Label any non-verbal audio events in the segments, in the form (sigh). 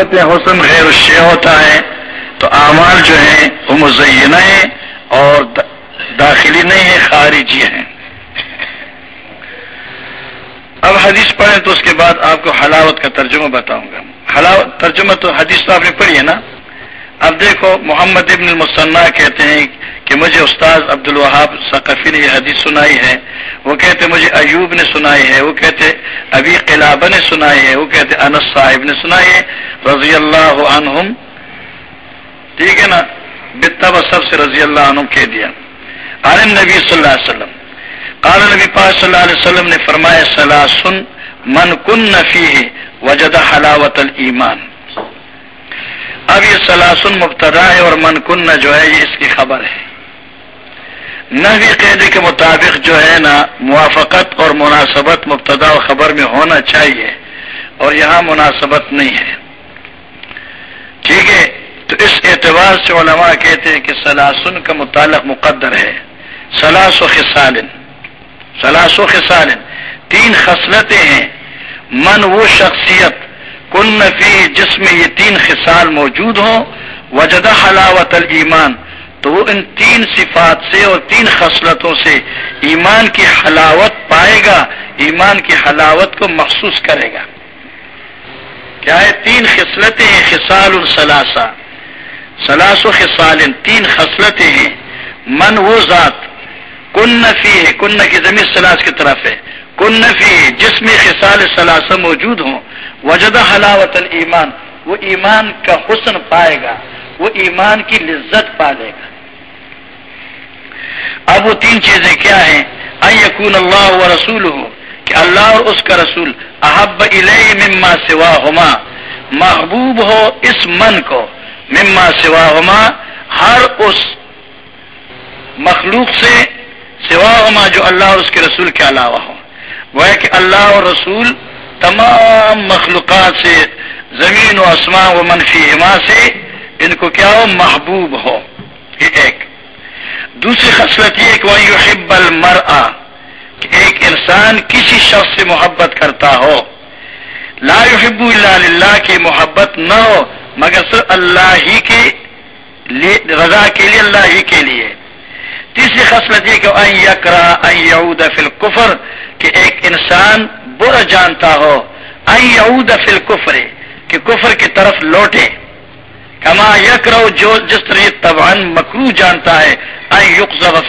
کہتے ہیں، حسن غیر الشے ہوتا ہے، تو اعمال جو ہیں، وہ مزینہ ہیں اور داخلی نہیں ہے خارجی ہیں۔ اب حدیث پڑھیں تو اس کے بعد آپ کو حلاوت کا ترجمہ بتاؤں گا۔ حلاوت، ترجمہ تو حدیث تو آپ نے پڑھی ہے نا؟ اب دیکھو، محمد ابن المصنع کہتے ہیں کہ مجھے استاد عبد الوہاب ثقفی نے یہ حدیث سنائی ہے۔ وہ کہتے، مجھے ایوب نے سنائی ہے۔ وہ کہتے ابھی قلابہ نے سنائی ہے۔ وہ کہتے، انس صاحب نے سنائی ہے۔ رضی اللہ عنہم۔ ٹھیک ہے نا؟ بتا سب سے رضی اللہ عنہ کہہ دیا۔ عالم نبی صلی اللہ علیہ وسلم۔ قال نبی پاک صلی اللہ علیہ وسلم نے فرمایا، سلاسن من کن نفی وجد حلاوت المان اب یہ سلاسن مبتدا ہے اور من کن جو ہے یہ اس کی خبر ہے۔ نبی قیدے کے مطابق جو ہے نا، موافقت اور مناسبت مبتدا و خبر میں ہونا چاہیے اور یہاں مناسبت نہیں ہے۔ ٹھیک ہے، تو اس اعتبار سے علماء کہتے ہیں کہ سلاسن کا متعلق مقدر ہے۔ سلاس و خسالن سلاس و خسالن تین خصلتیں ہیں۔ من وہ شخصیت کن نفی جس میں یہ تین خصال موجود ہوں، وجدہ حلاوت المان تو وہ ان تین صفات سے اور تین خصلتوں سے ایمان کی حلاوت پائے گا، ایمان کی حلاوت کو محسوس کرے گا۔ کیا ہے تین خصلتیں ہیں؟ خصال السلاسا سلاس و خصال تین خصلتیں ہیں۔ من وہ ذات، کن نفی ہے، کن کی زمین سلاس کی طرف ہے۔ کن نفی جس میں خصال ثلاثہ موجود ہوں وجدہ حلاوت المان وہ ایمان کا حسن پائے گا، وہ ایمان کی لذت پالے گا۔ اب وہ تین چیزیں کیا ہیں؟ یقون اللہ و رسول ہو کہ اللہ اور اس کا رسول احب مما سوا ہما محبوب ہو اس من کو، مما سوا ہما ہر اس مخلوق سے سوا ہما جو اللہ اور اس کے رسول کے علاوہ ہو وہ کہ اللہ اور رسول تمام مخلوقات سے، زمین و آسمان و منفی ہما سے ان کو کیا ہو؟ محبوب ہو۔ یہ ایک۔ دوسری خصلت یہ کہ وہ حب المر کہ ایک انسان کسی شخص سے محبت کرتا ہو۔ لا يحب اللہ اللہ کی محبت نہ ہو، مگر صرف اللہ ہی کے رضا کے لیے، اللہ ہی کے لیے۔ تیسری خصلت یہ کہ یکرا یعود فی الکفر کہ ایک انسان برا جانتا ہو یعود فی الکفر، کہ کفر کی طرف لوٹے۔ کما یکرو جو جس طرح تبان مکرو جانتا ہے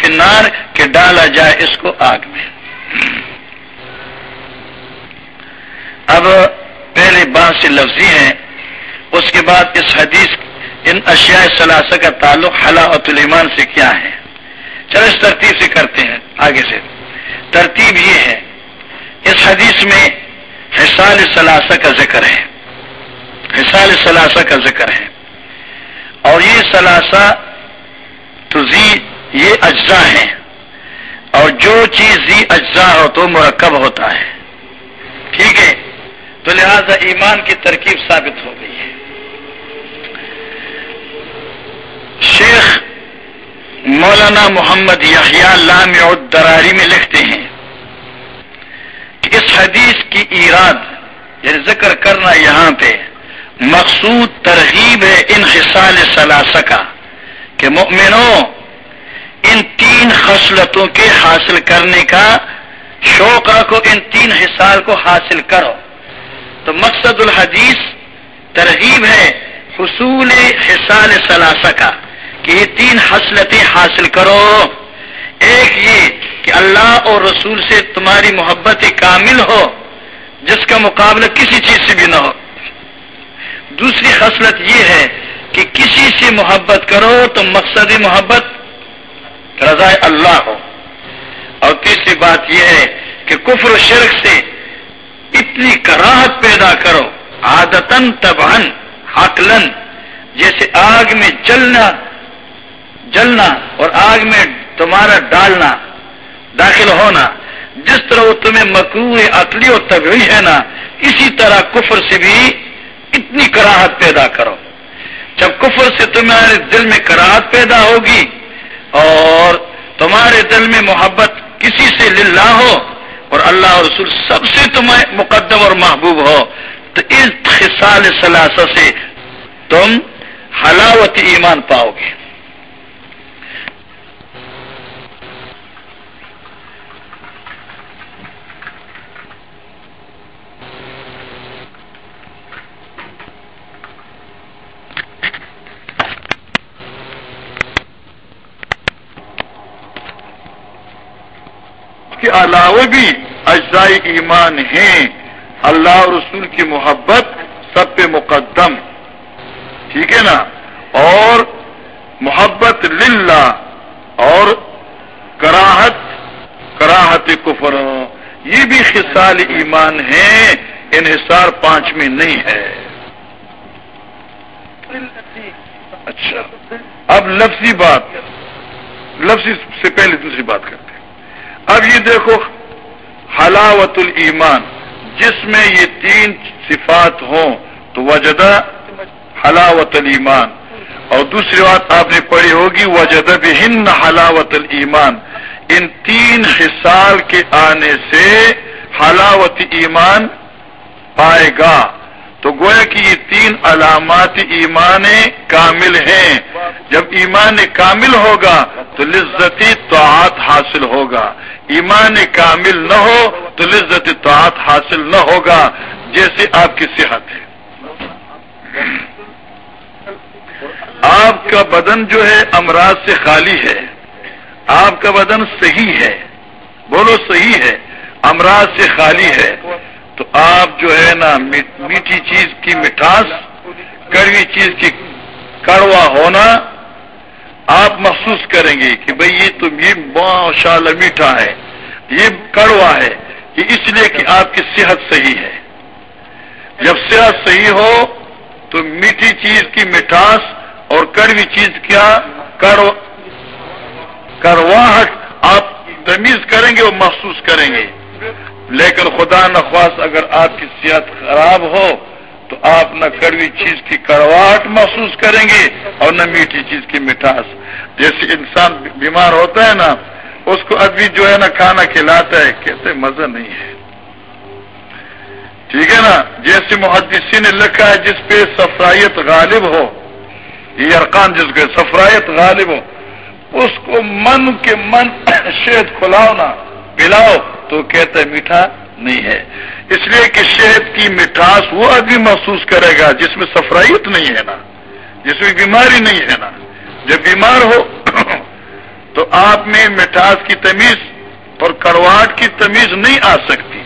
فنار کہ ڈالا جائے اس کو آگ میں۔ اب پہلے بات سے لفظی ہیں اس کے بعد اس حدیث، ان اشیاء ثلاثہ کا تعلق حلاوت الایمان سے کیا ہے۔ چلو اس ترتیب سے کرتے ہیں، آگے سے۔ ترتیب یہ ہے۔ اس حدیث میں حصال ثلاثہ کا ذکر ہے۔ حصال ثلاثہ کا ذکر ہے۔ اور یہ ثلاثہ تو زی، یہ اجزاء ہیں۔ اور جو چیز زی اجزاء ہو تو مرکب ہوتا ہے۔ ٹھیک ہے؟ تو لہذا ایمان کی ترکیب ثابت ہو گئی ہے۔ شیخ مولانا محمد یحییٰ لام دراری میں لکھتے ہیں کہ اس حدیث کی ایراد یعنی ذکر کرنا یہاں پہ مقصود ترغیب ہے ان خصال ثلاثہ کا کہ مؤمنوں ان تین خصلتوں کے حاصل کرنے کا شوق رکھو ان تین حصال کو حاصل کرو۔ تو مقصد الحدیث ترغیب ہے حصول حصال ثلاثہ کا۔ کہ یہ تین حصلتیں حاصل کرو۔ ایک یہ کہ اللہ اور رسول سے تمہاری محبت کامل ہو، جس کا مقابلہ کسی چیز سے بھی نہ ہو۔ دوسری خصلت یہ ہے کہ کسی سے محبت کرو تو مقصد محبت رضا اللہ ہو۔ اور تیسری بات یہ ہے کہ کفر و شرک سے اتنی کراہت پیدا کرو عادتن تبہن حقلن جیسے آگ میں جلنا جلنا اور آگ میں تمہارا ڈالنا، داخل ہونا۔ جس طرح وہ تمہیں مکرو عقلی اور طبعی ہے نا، اسی طرح کفر سے بھی اتنی کراہت پیدا کرو۔ جب کفر سے تمہارے دل میں کراہت پیدا ہوگی اور تمہارے دل میں محبت کسی سے للہ ہو اور اللہ اور رسول سب سے تمہیں مقدم اور محبوب ہو، تو اس خصال ثلاثہ سے تم حلاوت ایمان پاؤ گے کے علاوہ بھی اجزائی ایمان ہیں۔ اللہ اور رسول کی محبت سب پہ مقدم۔ ٹھیک ہے نا؟ اور محبت للہ اور کراہت کراہت کفر۔ یہ بھی خصال ایمان ہیں۔ انحصار پانچ میں نہیں ہے۔ اچھا۔ اب لفظی بات، لفظی سے پہلے دوسری بات کرتے اب یہ دیکھو حلاوت الایمان، جس میں یہ تین صفات ہوں، تو وجدہ حلاوت الایمان۔ اور دوسری بات آپ نے پڑھی ہوگی، وجدہ بہن حلاوت الایمان۔ ان تین حصال کے آنے سے حلاوت ایمان پائے گا۔ تو گویا کہ یہ تین علامات ایمان کامل ہیں۔ جب ایمان کامل ہوگا، تو لذتی طاعت حاصل ہوگا۔ ایمان کامل نہ ہو تو لذت طاعت حاصل نہ ہوگا، جیسے آپ کی صحت ہے۔ آپ کا بدن جو ہے امراض سے خالی ہے۔ آپ کا بدن صحیح ہے۔ بولو صحیح ہے، امراض سے خالی ہے۔ تو آپ جو ہے نا، میٹھی چیز کی مٹھاس، کڑوی چیز کی کڑوا ہونا، آپ محسوس کریں گے کہ بھئی یہ تو یہ ماشاء اللہ میٹھا ہے۔ یہ کڑوا ہے یہ اس لیے کہ آپ کی صحت صحیح ہے۔ جب صحت صحیح ہو تو میٹھی چیز کی مٹھاس اور کڑوی چیز کیا کرواہٹ آپ تمیز کریں گے اور محسوس کریں گے۔ لیکن خدا نخواست اگر آپ کی صحت خراب ہو تو آپ نہ کڑوی چیز کی کرواہٹ محسوس کریں گے اور نہ میٹھی چیز کی مٹھاس۔ جیسے انسان بیمار ہوتا ہے نا اس کو ابھی جو ہے نا کھانا کھلاتا ہے، کہتے مزہ نہیں ہے۔ ٹھیک ہے نا؟ جیسے محدثی نے لکھا ہے، جس پہ سفرائیت غالب ہو، یہ ارکان جس کے سفرائیت غالب ہو، اس کو من کے من شہد کھلاؤ نا، پلاؤ، تو کہتا ہے میٹھا نہیں ہے۔ اس لیے کہ شہد کی مٹھاس وہ آدمی محسوس کرے گا جس میں سفرائیت نہیں ہے نا، جس میں بیماری نہیں ہے نا۔ جب بیمار ہو تو آپ میں مٹھاس کی تمیز اور کڑواہٹ کی تمیز نہیں آ سکتی۔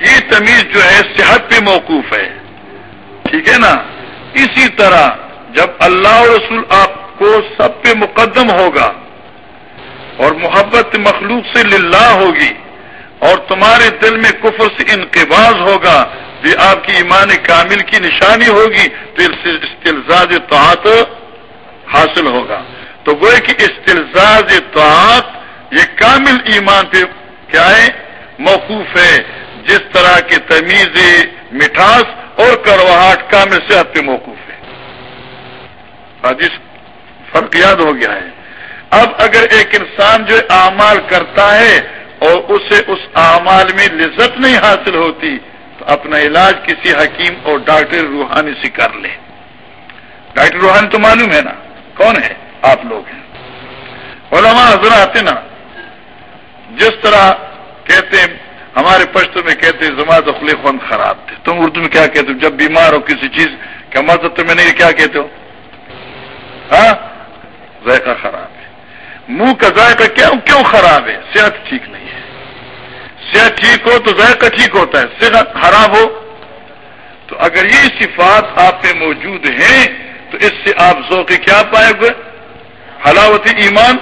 یہ تمیز جو ہے صحت پہ موقوف ہے۔ ٹھیک ہے نا؟ اسی طرح جب اللہ رسول آپ کو سب پہ مقدم ہوگا اور محبت مخلوق سے للہ ہوگی اور تمہارے دل میں کفر سے انقباز ہوگا یہ آپ کی ایمان کامل کی نشانی ہوگی، تو استلزاز طاعت حاصل ہوگا۔ تو وہ کہ استلزاز طاعت یہ کامل ایمان پہ کیا ہے؟ موقوف ہے۔ جس طرح کی تمیز مٹھاس اور کرواہٹ کامل صحت پہ موقوف ہے۔ حدیث فرق یاد ہو گیا ہے۔ اب اگر ایک انسان جو اعمال کرتا ہے اور اسے اس اعمال میں لذت نہیں حاصل ہوتی، تو اپنا علاج کسی حکیم اور ڈاکٹر روحانی سے کر لے۔ ڈاکٹر روحانی تو معلوم ہے نا، کون ہے؟ آپ لوگ ہیں۔ علماء حضرات نا جس طرح کہتے ہیں، ہمارے پشتوں میں کہتے ہیں زما دخلی خون خراب تھے۔ تم اردو میں کیا کہتے ہو؟ جب بیمار ہو کسی چیز کا مطلب تمہیں نہیں، کیا کہتے ہو؟ ہاں؟ ذائقہ خراب ہے۔ منہ کا ذائقہ کیا؟ کیوں خراب ہے؟ صحت ٹھیک نہیں ہے۔ صحت ٹھیک ہو تو ذائقہ ٹھیک ہوتا ہے۔ صحت خراب ہو تو اگر یہ صفات آپ پہ موجود ہیں، تو اس سے آپ ذوق کیا پائے گے حلاوت ایمان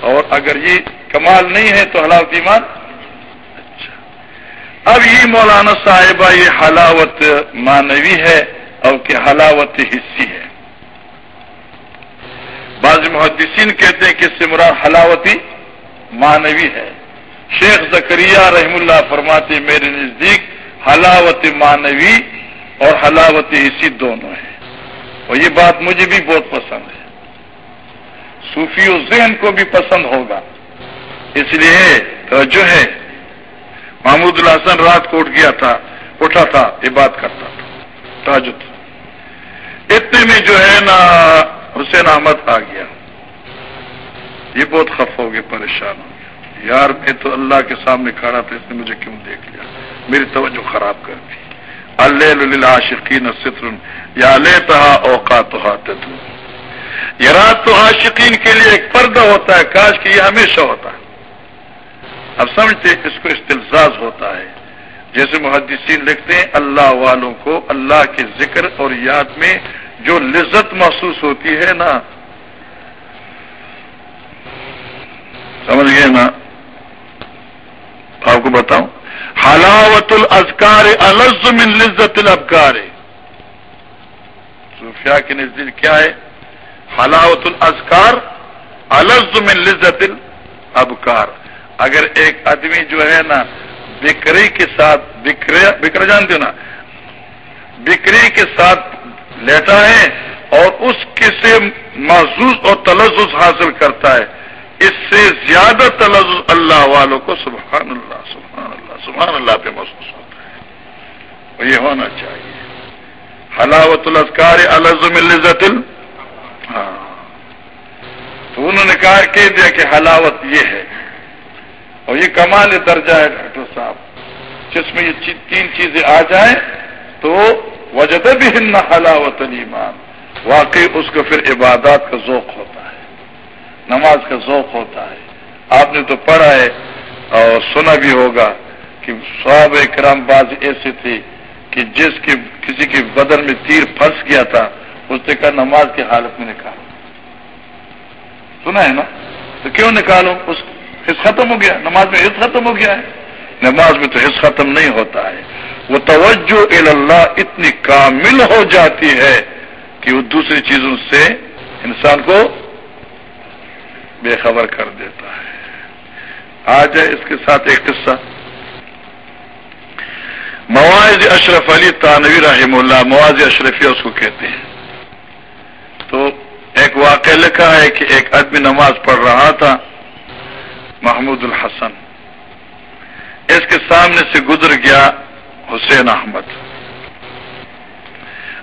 اور اگر یہ کمال نہیں ہے تو حلاوت ایمان اچھا۔ اب یہ مولانا صاحبہ یہ حلاوت مانوی ہے اور کہ حلاوت حصی ہے۔ بعض محدثین کہتے ہیں کہ اس سے مراد حلاوتی مانوی ہے۔ شیخ زکریہ رحم اللہ فرماتے میرے نزدیک حلاوت مانوی اور حلاوت حصی دونوں ہیں۔ اور یہ بات مجھے بھی بہت پسند ہے۔ صوفی و ذہن کو بھی پسند ہوگا۔ اس لیے جو ہے۔ محمود الحسن رات کوٹ گیا تھا، اٹھا تھا عبادت کرتا تھا۔ تاجد اتنے میں جو ہے نا، حسین احمد آ گیا۔ یہ بہت خف ہو گیا، پریشان ہو گیا۔ یار، میں تو اللہ کے سامنے کھڑا تھا، اس نے مجھے کیوں دیکھ لیا؟ میری توجہ خراب کر دی۔ اللہ شکین ستر یا لیتا اوقات یہ رات تو عاشقین کے لیے ایک پردہ ہوتا ہے، کاش کہ یہ ہمیشہ ہوتا ہے۔ اب سمجھتے اس کو استلزاز ہوتا ہے۔ جیسے محدثین لکھتے ہیں، اللہ والوں کو اللہ کے ذکر اور یاد میں جو لذت محسوس ہوتی ہے نا۔ سمجھ گئے نا؟ آپ کو بتاؤں۔ حلاوت الازکار من لذت الابکار۔ صوفیاء کے نزدیک کیا ہے؟ حلاوت الازکار من لذت الابکار۔ اگر ایک آدمی جو ہے نا بکری کے ساتھ بکر جانتے ہو نا؟ بکری کے ساتھ لیتا ہے اور اس کے سے محسوس اور تلزز حاصل کرتا ہے۔ اس سے زیادہ تلزز اللہ والوں کو سبحان اللہ سبحان اللہ سبحان اللہ پہ محسوس ہوتا ہے۔ یہ ہونا چاہیے۔ حلاوت الزکار الزم الزت ہاں۔ تو انہوں نے کہا کہ دیا کہ حلاوت یہ ہے۔ اور یہ کمال درجہ ہے، ڈاکٹر صاحب۔ جس میں یہ تین چیزیں آ جائیں تو وجد بھی ہن حلاوت ایمان واقعی اس کو پھر عبادات کا ذوق ہوتا ہے۔ نماز کا ذوق ہوتا ہے۔ آپ نے تو پڑھا ہے اور سنا بھی ہوگا کہ صحاب کرام باز ایسے تھے کہ جس کی کسی کے بدن میں تیر پھنس گیا تھا اس نے کہا نماز کی حالت میں نکال سنا ہے نا؟ تو کیوں نکالو؟ اس حص ختم ہو گیا۔ نماز میں حص ختم ہو گیا ہے۔ نماز میں تو حص ختم نہیں ہوتا ہے۔ وہ توجہ اللہ اتنی کامل ہو جاتی ہے کہ وہ دوسری چیزوں سے انسان کو بے خبر کر دیتا ہے۔ آ جائے اس کے ساتھ ایک قصہ۔ مواز اشرف علی تانوی رحم اللہ مواز اشرفیہ اس کو کہتے ہیں۔ ایک واقعہ لکھا ہے کہ ایک آدمی نماز پڑھ رہا تھا، محمود الحسن۔ اس کے سامنے سے گزر گیا حسین احمد۔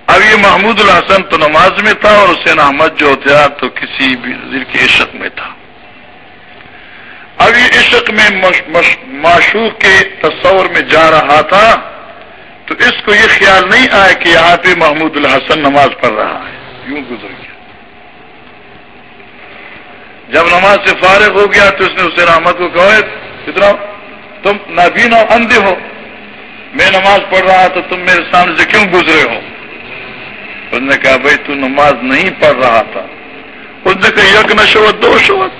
اب یہ محمود الحسن تو نماز میں تھا اور حسین احمد جو تھا تو کسی بھی کے عشق میں تھا۔ اب یہ عشق میں معشوق کے تصور میں جا رہا تھا، تو اس کو یہ خیال نہیں آیا کہ یہاں پہ محمود الحسن نماز پڑھ رہا ہے۔ یوں گزر گیا۔ جب نماز سے فارغ ہو گیا تو اس نے حسین احمد کو کہا اتنا تم نابین اور اندھے ہو۔ میں نماز پڑھ رہا تو تم میرے سامنے سے کیوں گزرے ہو؟ اس نے کہا، بھائی، تو نماز نہیں پڑھ رہا تھا۔ اس نے کہا یک نشوت دو شوت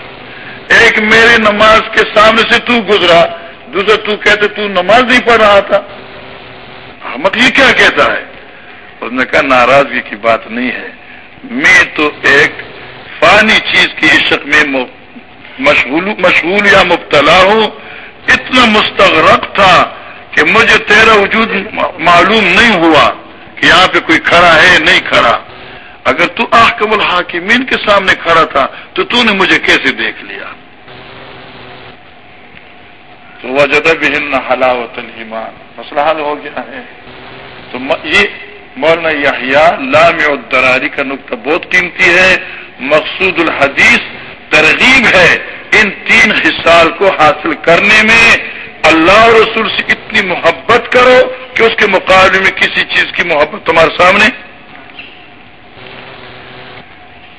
ایک میری نماز کے سامنے سے تو گزرا، دوسرا تو کہتے، تو نماز نہیں پڑھ رہا تھا۔ احمد یہ کیا کہتا ہے؟ اس نے کہا، ناراضگی کی بات نہیں ہے۔ میں تو ایک فانی چیز کی عشق میں مشغول یا مبتلا ہوں، اتنا مستغرق تھا کہ مجھے تیرا وجود معلوم نہیں ہوا کہ یہاں پہ کوئی کھڑا ہے نہیں کھڑا۔ اگر تو آحکم الحاکمین کے سامنے کھڑا تھا، تو تو نے مجھے کیسے دیکھ لیا؟ تو وجد بہن حلاوت المان مسئلہ حل ہو گیا ہے۔ تو یہ مولانا یحییٰ لام دراری کا نقطہ بہت قیمتی ہے۔ مقصود الحدیث ترغیب ہے ان تین حصال کو حاصل کرنے میں۔ اللہ اور رسول سے اتنی محبت کرو کہ اس کے مقابلے میں کسی چیز کی محبت تمہارے سامنے۔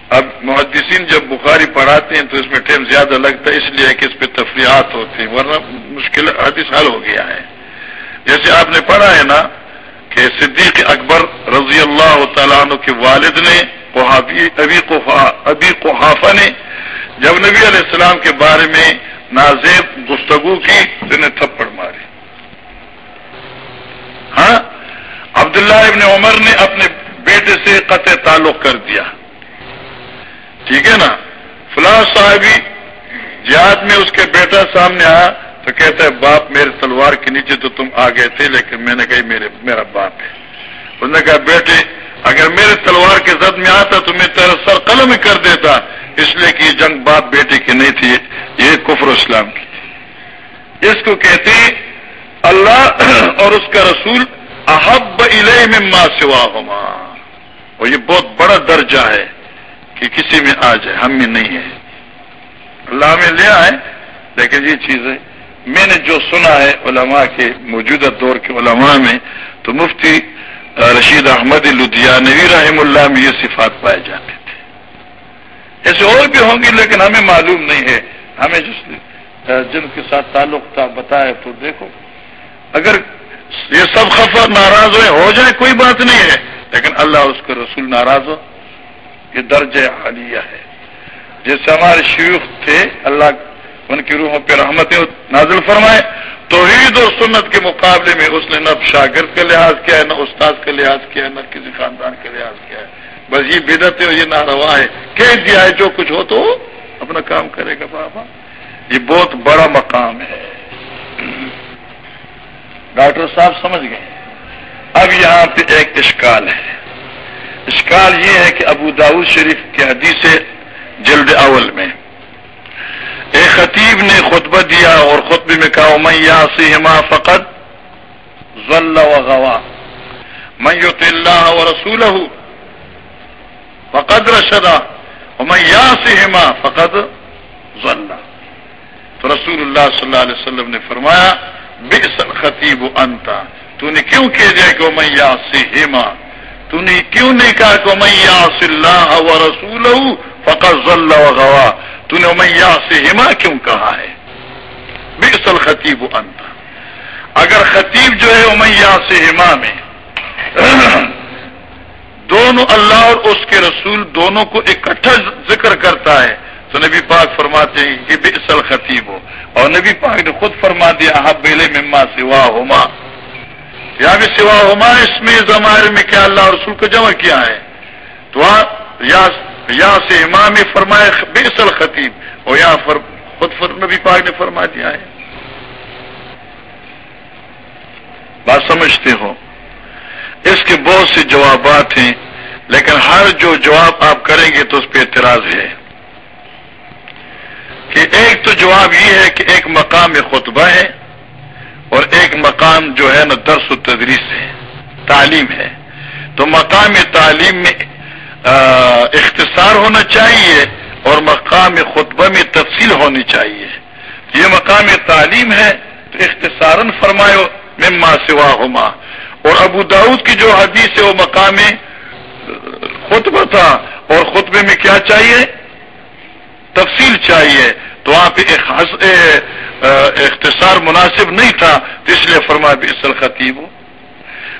اب محدثین جب بخاری پڑھاتے ہیں تو اس میں ٹائم زیادہ لگتا ہے، اس لیے کہ اس پہ تفریحات ہوتے ہیں، ورنہ مشکل حدیث حل ہو گیا ہے۔ جیسے آپ نے پڑھا ہے نا کہ صدیق اکبر رضی اللہ تعالیٰ عنہ کے والد نے ابھی قحافہ نے جب نبی علیہ السلام کے بارے میں نازیب گفتگو کی تو انہیں تھپڑ ماری ہاں؟ عبداللہ ابن عمر نے اپنے بیٹے سے قطع تعلق کر دیا۔ ٹھیک ہے نا؟ فلاں صاحبی جہاد میں اس کے بیٹا سامنے آیا تو کہتا ہے، باپ میرے تلوار کے نیچے تو تم آ گئے تھے، لیکن میں نے کہی میرے میرا باپ ہے۔ اس نے کہا، بیٹے اگر میرے تلوار کے زد میں آتا تو میں تیرا سر قلم ہی کر دیتا، اس لیے کہ یہ جنگ باپ بیٹے کی نہیں تھی، یہ کفر اسلام کی۔ اس کو کہتے ہیں، اللہ اور اس کا رسول احب علیہ مما سوا ہوما اور یہ بہت بڑا درجہ ہے کہ کسی میں آ جائے، ہم میں نہیں ہے۔ اللہ میں لے آئے، لیکن یہ چیز ہے، میں نے جو سنا ہے علماء کے موجودہ دور کے علماء میں، تو مفتی رشید احمد لدھیانوی رحم اللہ میں یہ صفات پائے جاتے تھے۔ ایسے اور بھی ہوں گی لیکن ہمیں معلوم نہیں ہے۔ ہمیں جس جن کے ساتھ تعلق تھا بتایا تو دیکھو۔ اگر یہ سب خفا ناراض ہوئے، ہو جائے، کوئی بات نہیں ہے۔ لیکن اللہ اس کے رسول ناراض ہو۔ یہ درج عالیہ ہے۔ جیسے ہمارے شیوخ تھے، اللہ ان کی روحوں پہ رحمتیں نازل فرمائے۔ توحید اور سنت کے مقابلے میں اس نے نہ شاگرد کا لحاظ کیا ہے، نہ استاد کا لحاظ کیا ہے، نہ کسی خاندان کا لحاظ کیا ہے۔ بس یہ بدت ہے اور یہ ناروا ہے کہہ دیا ہے، جو کچھ ہو تو اپنا کام کرے گا بابا۔ یہ بہت بڑا مقام ہے۔ ڈاکٹر صاحب سمجھ گئے۔ اب یہاں پہ ایک اشکال ہے۔ اشکال یہ ہے کہ ابو داود شریف کے حدیث جلد اول میں۔ ایک خطیب نے خطبہ دیا اور خطبے میں کہا میں یاسی ہما فقط ضل و غوا. میں یوت اللہ و رسول فقد رشدہ میں یاسی ہما فقط ضل. تو رسول اللہ صلی اللہ علیہ وسلم نے فرمایا بے خطیب انتا تو نے کیوں کہہ دیا کہ میں یاسی ہما تو نے کیوں نہیں کہا کہ میں یاس اللہ و رسول فقط ضل و غوا تو نے امیہ سے ہما کیوں کہا ہے؟ بکسل خطیب انت. اگر خطیب جو ہے امیہ سے ہما میں. (clears throat) دونوں اللہ اور اس کے رسول دونوں کو اکٹھا ذکر کرتا ہے. تو نبی پاک فرماتے ہیں کہ بکسل خطیب ہو اور نبی پاک نے خود فرما دیا حب مما سوا ہوما یا بھی سوا ہوما اس میں زمانے میں کیا اللہ رسول کو جمع کیا ہے؟ تو یا یا سے امام فرمائے بیسل خطیب اور یہاں فر خود فر نبی پاک نے فرما دیا ہے۔ بات سمجھتے ہو۔ اس کے بہت سے جوابات ہیں، لیکن ہر جو جواب آپ کریں گے تو اس پہ اعتراض ہے۔ کہ ایک تو جواب یہ ہے کہ ایک مقام خطبہ ہے، اور ایک مقام جو ہے نا درس و تدریس ہے، تعلیم ہے۔ تو مقام تعلیم میں اختصار ہونا چاہیے اور مقام خطبہ میں تفصیل ہونی چاہیے۔ یہ مقام تعلیم ہے، تو اختصارا فرماؤ مما سوا ہوما اور ابو داود کی جو حدیث ہے، وہ مقام خطبہ تھا۔ اور خطبے میں کیا چاہیے؟ تفصیل چاہیے۔ تو وہاں پہ ایک اختصار مناسب نہیں تھا، تو اس لیے فرما بھی اصل خطیب ہو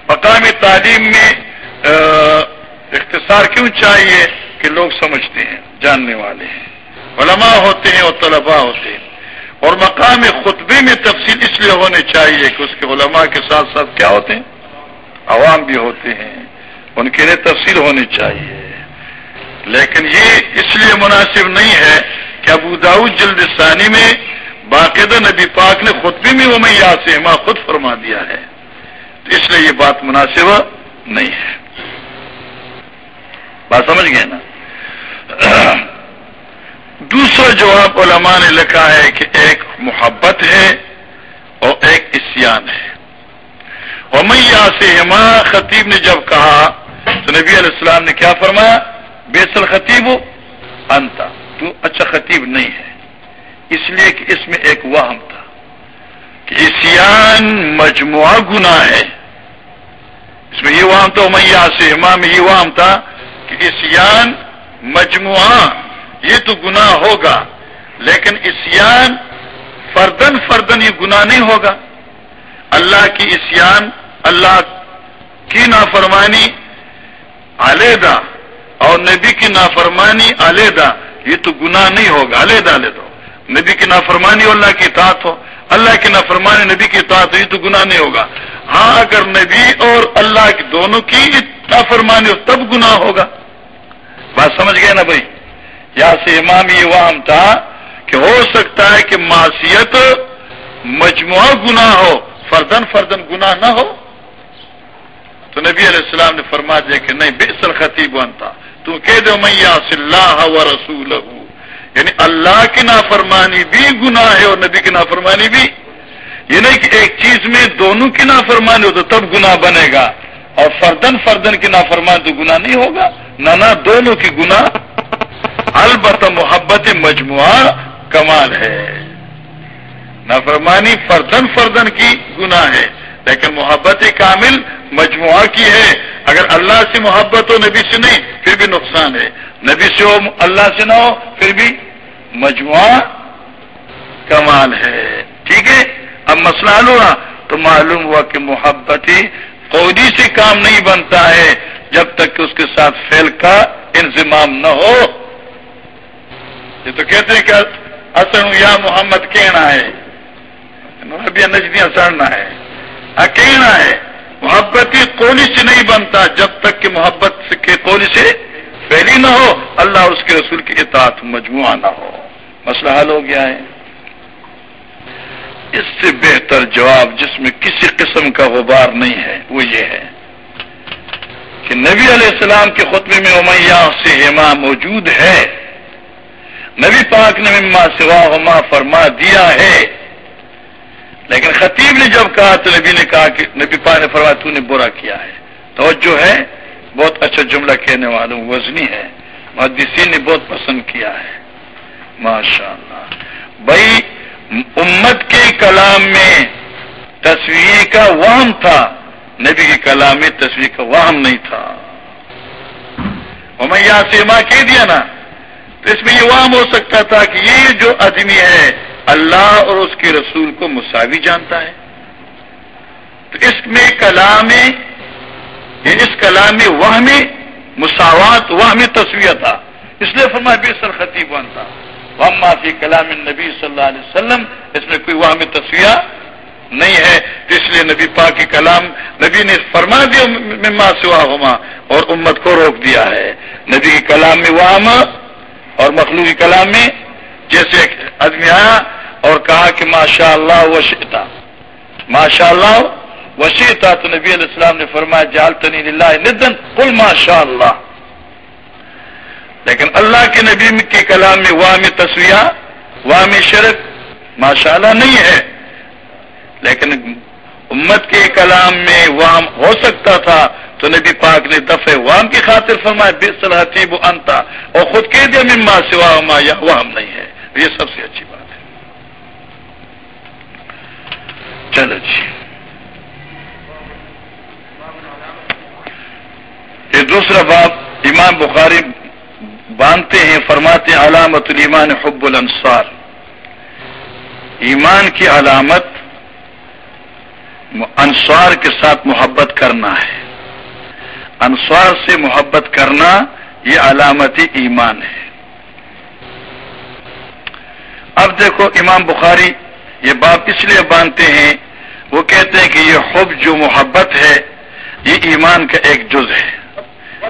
مقام تعلیم میں اختصار کیوں چاہیے کہ لوگ سمجھتے ہیں، جاننے والے ہیں۔ علماء ہوتے ہیں اور طلباء ہوتے ہیں۔ اور مقام خطبے میں تفصیل اس لیے ہونے چاہیے کہ اس کے علماء کے ساتھ ساتھ کیا ہوتے ہیں؟ عوام بھی ہوتے ہیں۔ ان کے لیے تفصیل ہونی چاہیے۔ لیکن یہ اس لیے مناسب نہیں ہے کہ ابو داؤد جلد ثانی میں باقاعدہ نبی پاک نے خطبے میں وہ میں یاد سے خود فرما دیا ہے۔ تو اس لیے یہ بات مناسب نہیں ہے۔ بات سمجھ گئے نا؟ دوسرا جواب علماء نے لکھا ہے کہ ایک محبت ہے اور ایک اسیان ہے۔ اور میں سے ہما خطیب نے جب کہا تو نبی علیہ السلام نے کیا فرمایا؟ بیسل خطیب انتا تو اچھا خطیب نہیں ہے۔ اس لیے کہ اس میں ایک وہم تھا کہ اسیان مجموعہ گنا ہے۔ اس میں یہ وہم تھا میں سے ہما میں یہ وہم تھا اسیان مجموعہ، یہ تو گناہ ہوگا، لیکن اسیان فردن فردن یہ گناہ نہیں ہوگا۔ اللہ کی اسیان اللہ کی نافرمانی علیحدہ اور نبی کی نافرمانی علیحدہ، یہ تو گناہ نہیں ہوگا۔ علیحدہ علیحدہ۔ نبی کی نافرمانی اللہ کی اطاعت ہو، اللہ کی نافرمانی نبی کی اطاعت ہو، یہ تو گناہ نہیں ہوگا۔ ہاں اگر نبی اور اللہ کی دونوں کی نافرمانی ہو؟ تب گناہ ہوگا۔ بات سمجھ گئے نا بھائی؟ یا سے امام یہ وام تھا کہ ہو سکتا ہے کہ معاشیت مجموعہ گناہ ہو فردن فردن گناہ نہ ہو۔ تو نبی علیہ السلام نے فرما دیا کہ نہیں بے سر خطیب بنتا تو کہہ دو میں یاس اللہ و رسول یعنی اللہ کی نافرمانی بھی گناہ ہے اور نبی کی نافرمانی بھی۔ یہ نہیں کہ ایک چیز میں دونوں کی نافرمانی ہو تو تب گناہ بنے گا۔ اور فردن فردن کی نافرمانی تو گناہ نہیں ہوگا۔ نہ نہ دونوں کی گناہ۔ البتہ محبت مجموعہ کمال ہے۔ نافرمانی فردن فردن کی گناہ ہے، لیکن محبت کامل مجموعہ کی ہے۔ اگر اللہ سے محبت ہو، نبی سے نہیں، پھر بھی نقصان ہے۔ نبی سے ہو، اللہ سے نہ ہو، پھر بھی مجموعہ کمال ہے۔ ٹھیک ہے؟ اب مسئلہ حل ہوا۔ تو معلوم ہوا کہ محبت ہی فوجی سے کام نہیں بنتا ہے جب تک کہ اس کے ساتھ فیل کا انضمام نہ ہو۔ یہ تو کہتے ہیں کہ اصل یا محمد کہنا ہے۔ نجدی اثرنا ہے۔ کہنا ہے، محبت ہی کولی سے نہیں بنتا جب تک کہ محبت کے کولی سے پھیلی نہ ہو۔ اللہ اس کے رسول کی اطاعت مجموعہ نہ ہو۔ مسئلہ حل ہو گیا ہے۔ اس سے بہتر جواب جس میں کسی قسم کا غبار نہیں ہے، وہ یہ ہے کہ نبی علیہ السلام کے خطبے میں امیہ سے ہما موجود ہے۔ نبی پاک نے مما سوا ہما فرما دیا ہے۔ لیکن خطیب نے جب کہا تو نبی نے کہا کہ نبی پاک نے فرمایا تو نے برا کیا ہے۔ توجہ ہے، بہت اچھا جملہ کہنے والوں وزنی ہے۔ محدثین نے بہت پسند کیا ہے۔ ماشاء اللہ بھائی امت کے کلام میں تصویر کا وہم تھا، نبی کے کلام میں تصویر کا وہم نہیں تھا۔ اور میں یہاں سے ماں کہہ دیا نا، تو اس میں یہ وہم ہو سکتا تھا کہ یہ جو آدمی ہے، اللہ اور اس کے رسول کو مساوی جانتا ہے۔ تو اس میں کلام یعنی اس کلام میں وہ میں مساوات وہ میں تصویر تھا۔ اس لیے فرما بے سر خطیب بنتا وما فی کلام نبی صلی اللہ علیہ وسلم، اس میں کوئی وہاں میں نہیں ہے۔ اس لیے نبی پاک کی کلام، نبی نے فرما دیا، مما سوا ہوما اور امت کو روک دیا ہے۔ نبی کے کلام میں وہاں اور مخلوقی کلام میں جیسے ایک آدمی آیا اور کہا کہ ماشاء اللہ وشیتا ماشاء اللہ وشیتا تو نبی علیہ السلام نے فرمایا جالتنی اللہ ندن کل ماشاء اللہ لیکن اللہ کے نبی کے کلام میں وام تصویہ وام شرک ماشاء اللہ نہیں ہے۔ لیکن امت کے کلام میں وام ہو سکتا تھا تو نبی پاک نے دفع وام کی خاطر فرمایا بے صلاحیب انتا اور خود کہہ دیا، مما سوا ما یا وام نہیں ہے۔ یہ سب سے اچھی بات ہے۔ چلو جی۔ یہ دوسرا باب، امام بخاری باندھتے ہیں، فرماتے ہیں، علامت المان حب الانصار۔ ایمان کی علامت انصار کے ساتھ محبت کرنا ہے۔ انصار سے محبت کرنا یہ علامت ایمان ہے۔ اب دیکھو، امام بخاری یہ بات اس لیے باندھتے ہیں، وہ کہتے ہیں کہ یہ حب جو محبت ہے، یہ ایمان کا ایک جز ہے۔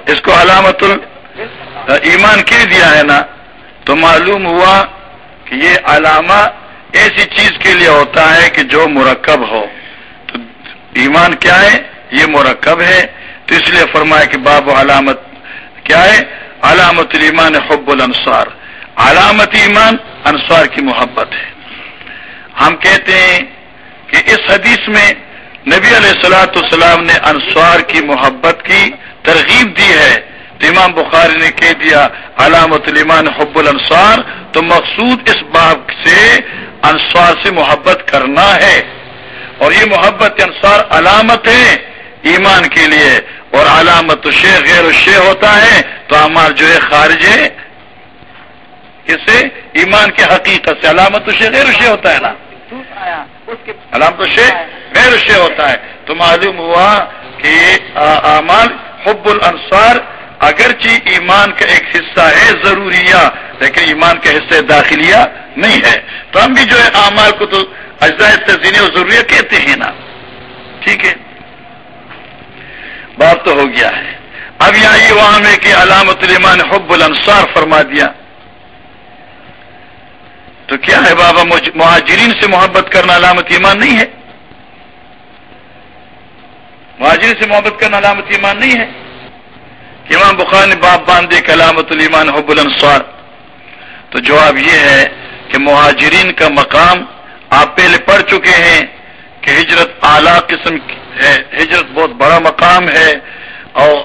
اس کو علامت ال ایمان کہہ دیا ہے نا، تو معلوم ہوا کہ یہ علامہ ایسی چیز کے لیے ہوتا ہے کہ جو مرکب ہو۔ تو ایمان کیا ہے؟ یہ مرکب ہے۔ تو اس لیے فرمایا کہ باب علامت کیا ہے؟ علامت المان حب الانصار۔ علامت ایمان انصار کی محبت ہے۔ ہم کہتے ہیں کہ اس حدیث میں نبی علیہ السلاۃ السلام نے انصار کی محبت کی ترغیب دی ہے۔ امام بخاری نے کہہ دیا علامت المان حب الانصار، تو مقصود اس باب سے انصار سے محبت کرنا ہے۔ اور یہ محبت انصار علامت ہے ایمان کے لیے۔ اور علامت شیخ غیر الشیخ ہوتا ہے، تو ہمارا جو ہے خارج ہے اسے ایمان کی حقیقت سے علامت شیخ غیر الشیخ ہوتا ہے نا۔ علامت شیخ غیر الشیخ ہوتا ہے۔ تو معلوم ہوا کہ اعمال حب الانصار اگرچہ ایمان کا ایک حصہ ہے، ضروریہ، لیکن ایمان کا حصہ داخلیہ نہیں ہے۔ تو ہم بھی جو ہے اعمال کو تو اجزاء تزین و ضروریت کہتے ہیں نا۔ ٹھیک ہے؟ بات تو ہو گیا ہے۔ اب یہاں یہ وہاں میں کہ علامت المان حب الانصار فرما دیا۔ تو کیا ہے بابا؟ مہاجرین سے محبت کرنا علامت ایمان نہیں ہے؟ مہاجرین سے محبت کرنا علامت ایمان نہیں ہے؟ امام بخار نے باپ باندھے کلامت المان حب الانصار۔ تو جواب یہ ہے کہ مہاجرین کا مقام آپ پہلے پڑھ چکے ہیں کہ ہجرت اعلی قسم کی ہے، ہجرت بہت بڑا مقام ہے اور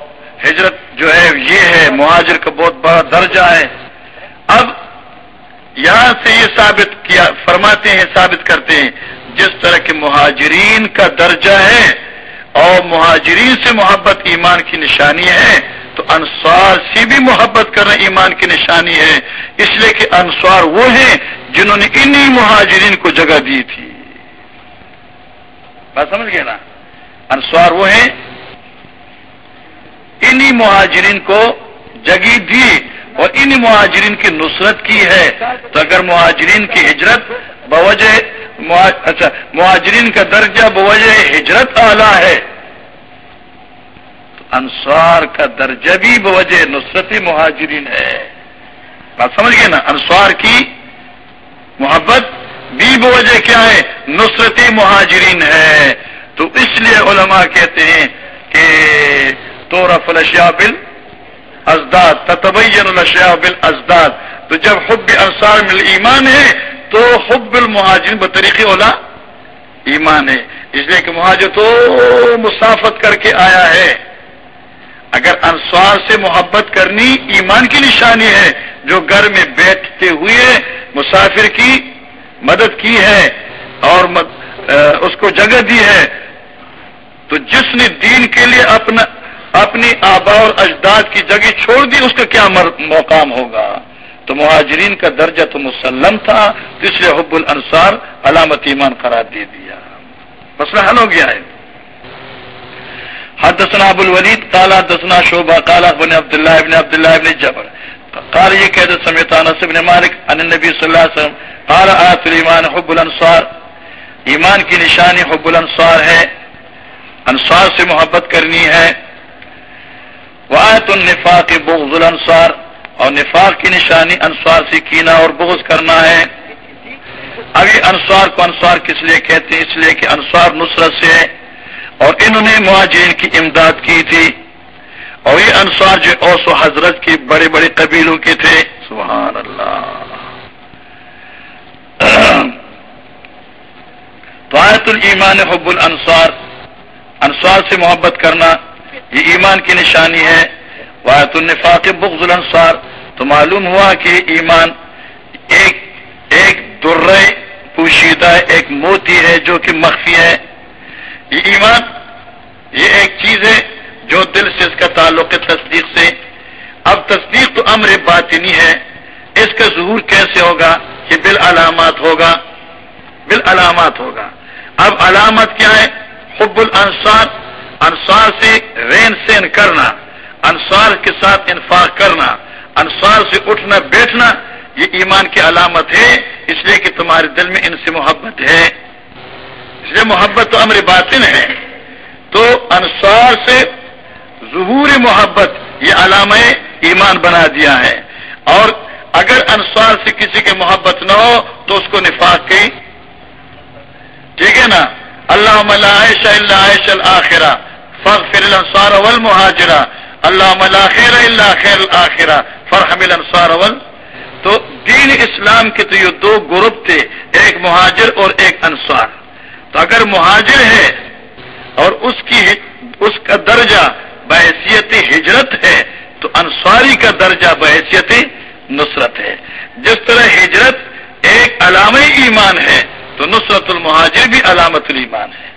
ہجرت جو ہے یہ ہے، مہاجر کا بہت بڑا درجہ ہے۔ اب یہاں سے یہ ثابت کیا، فرماتے ہیں، ثابت کرتے ہیں، جس طرح کے مہاجرین کا درجہ ہے اور مہاجرین سے محبت ایمان کی نشانی ہے تو انصار سے بھی محبت کرنا ایمان کی نشانی ہے۔ اس لیے کہ انصار وہ ہیں جنہوں نے انہی مہاجرین کو جگہ دی تھی۔ بات سمجھ گئے نا؟ انصار وہ ہیں انہی مہاجرین کو جگہ دی اور ان مہاجرین کی نصرت کی ہے۔ تو اگر مہاجرین کی ہجرت بوجہ اچھا مہاجرین کا درجہ بوجہ ہجرت اعلیٰ ہے۔ تو انسوار کا درجہ بھی بوجہ نصرت مہاجرین ہے۔ بات سمجھ گئے نا؟ انسوار کی محبت بھی بوجہ کیا ہے؟ نصرت مہاجرین ہے۔ تو اس لیے علماء کہتے ہیں کہ تو رفلشیا بل ازداد تتبین الاشیاء بالازداد۔ تو جب حب انصار مل ایمان ہے، تو حب المہاجرین بطریق اولا ایمان ہے۔ اس لیے کہ مہاجر تو مسافت کر کے آیا ہے۔ اگر انصار سے محبت کرنی ایمان کی نشانی ہے، جو گھر میں بیٹھتے ہوئے مسافر کی مدد کی ہے اور اس کو جگہ دی ہے، تو جس نے دین کے لیے اپنا اپنی آبا اور اجداد کی جگہ چھوڑ دی، اس کا کیا مقام ہوگا؟ تو مہاجرین کا درجہ تو مسلم تھا، تو اس لیے حب الانصار علامت ایمان قرار دے دیا۔ مسئلہ حل ہو گیا ہے۔ حدثنا ابو الولید کالا دسنا شوبہ کالا بن عبد اللہ ابن عبد اللہ ابن جبر. قال یہ قید سمیت انس ابن مالک، ان النبی صلی اللہ علیہ وسلم قال آت الایمان حب الانصار. ایمان کی نشانی حب الانصار ہے، انصار سے محبت کرنی ہے. وایت النفاق بغض الانصار، اور نفاق کی نشانی انصار سے کینا اور بغض کرنا ہے. ابھی انصار کو انصار کس لیے کہتے ہیں؟ اس لیے کہ انصار نصرت سے ہے۔ اور انہوں نے مہاجرین کی امداد کی تھی۔ اور یہ انصار جو اوس و حضرت کی بڑے بڑے قبیلوں کے تھے۔ سبحان اللہ۔ تو آیت الایمان حب الانصار۔ انصار سے محبت کرنا یہ ایمان کی نشانی ہے۔ واحت النفاق بغض الانصار۔ تو معلوم ہوا کہ ایمان ایک ایک در پوشیدہ، ایک موتی ہے جو کہ مخفی ہے۔ یہ ایمان، یہ ایک چیز ہے جو دل سے اس کا تعلق ہے تصدیق سے۔ اب تصدیق تو امر باطنی ہے۔ اس کا ظہور کیسے ہوگا؟ کہ بال علامات ہوگا۔ بال علامات ہوگا۔ اب علامت کیا ہے؟ حب الانصار انصار سے رین سین کرنا، انصار کے ساتھ انفاق کرنا، انصار سے اٹھنا، بیٹھنا، یہ ایمان کی علامت ہے۔ اس لیے کہ تمہارے دل میں ان سے محبت ہے۔ اس لیے محبت تو امر باطن ہے۔ تو انصار سے ظہور محبت یہ علامہ ایمان بنا دیا ہے۔ اور اگر انصار سے کسی کی محبت نہ ہو تو اس کو نفاق کی۔ ٹھیک ہے نا؟ اللہ عائشہ اللہ عائش الآخرہ فاغفر الانصار والمهاجرہ اللہ لا خیر الا خیر الاخرہ۔ فرحم الانصار وال۔ تو دین اسلام کے تو یہ دو گروپ تھے، ایک مہاجر اور ایک انصار۔ تو اگر مہاجر ہے اور اس کی اس کا درجہ بحیثیت ہجرت ہے، تو انصاری کا درجہ بحیثیت نصرت ہے۔ جس طرح ہجرت ایک علامہ ایمان ہے، تو نصرت المہاجر بھی علامت الایمان ہے۔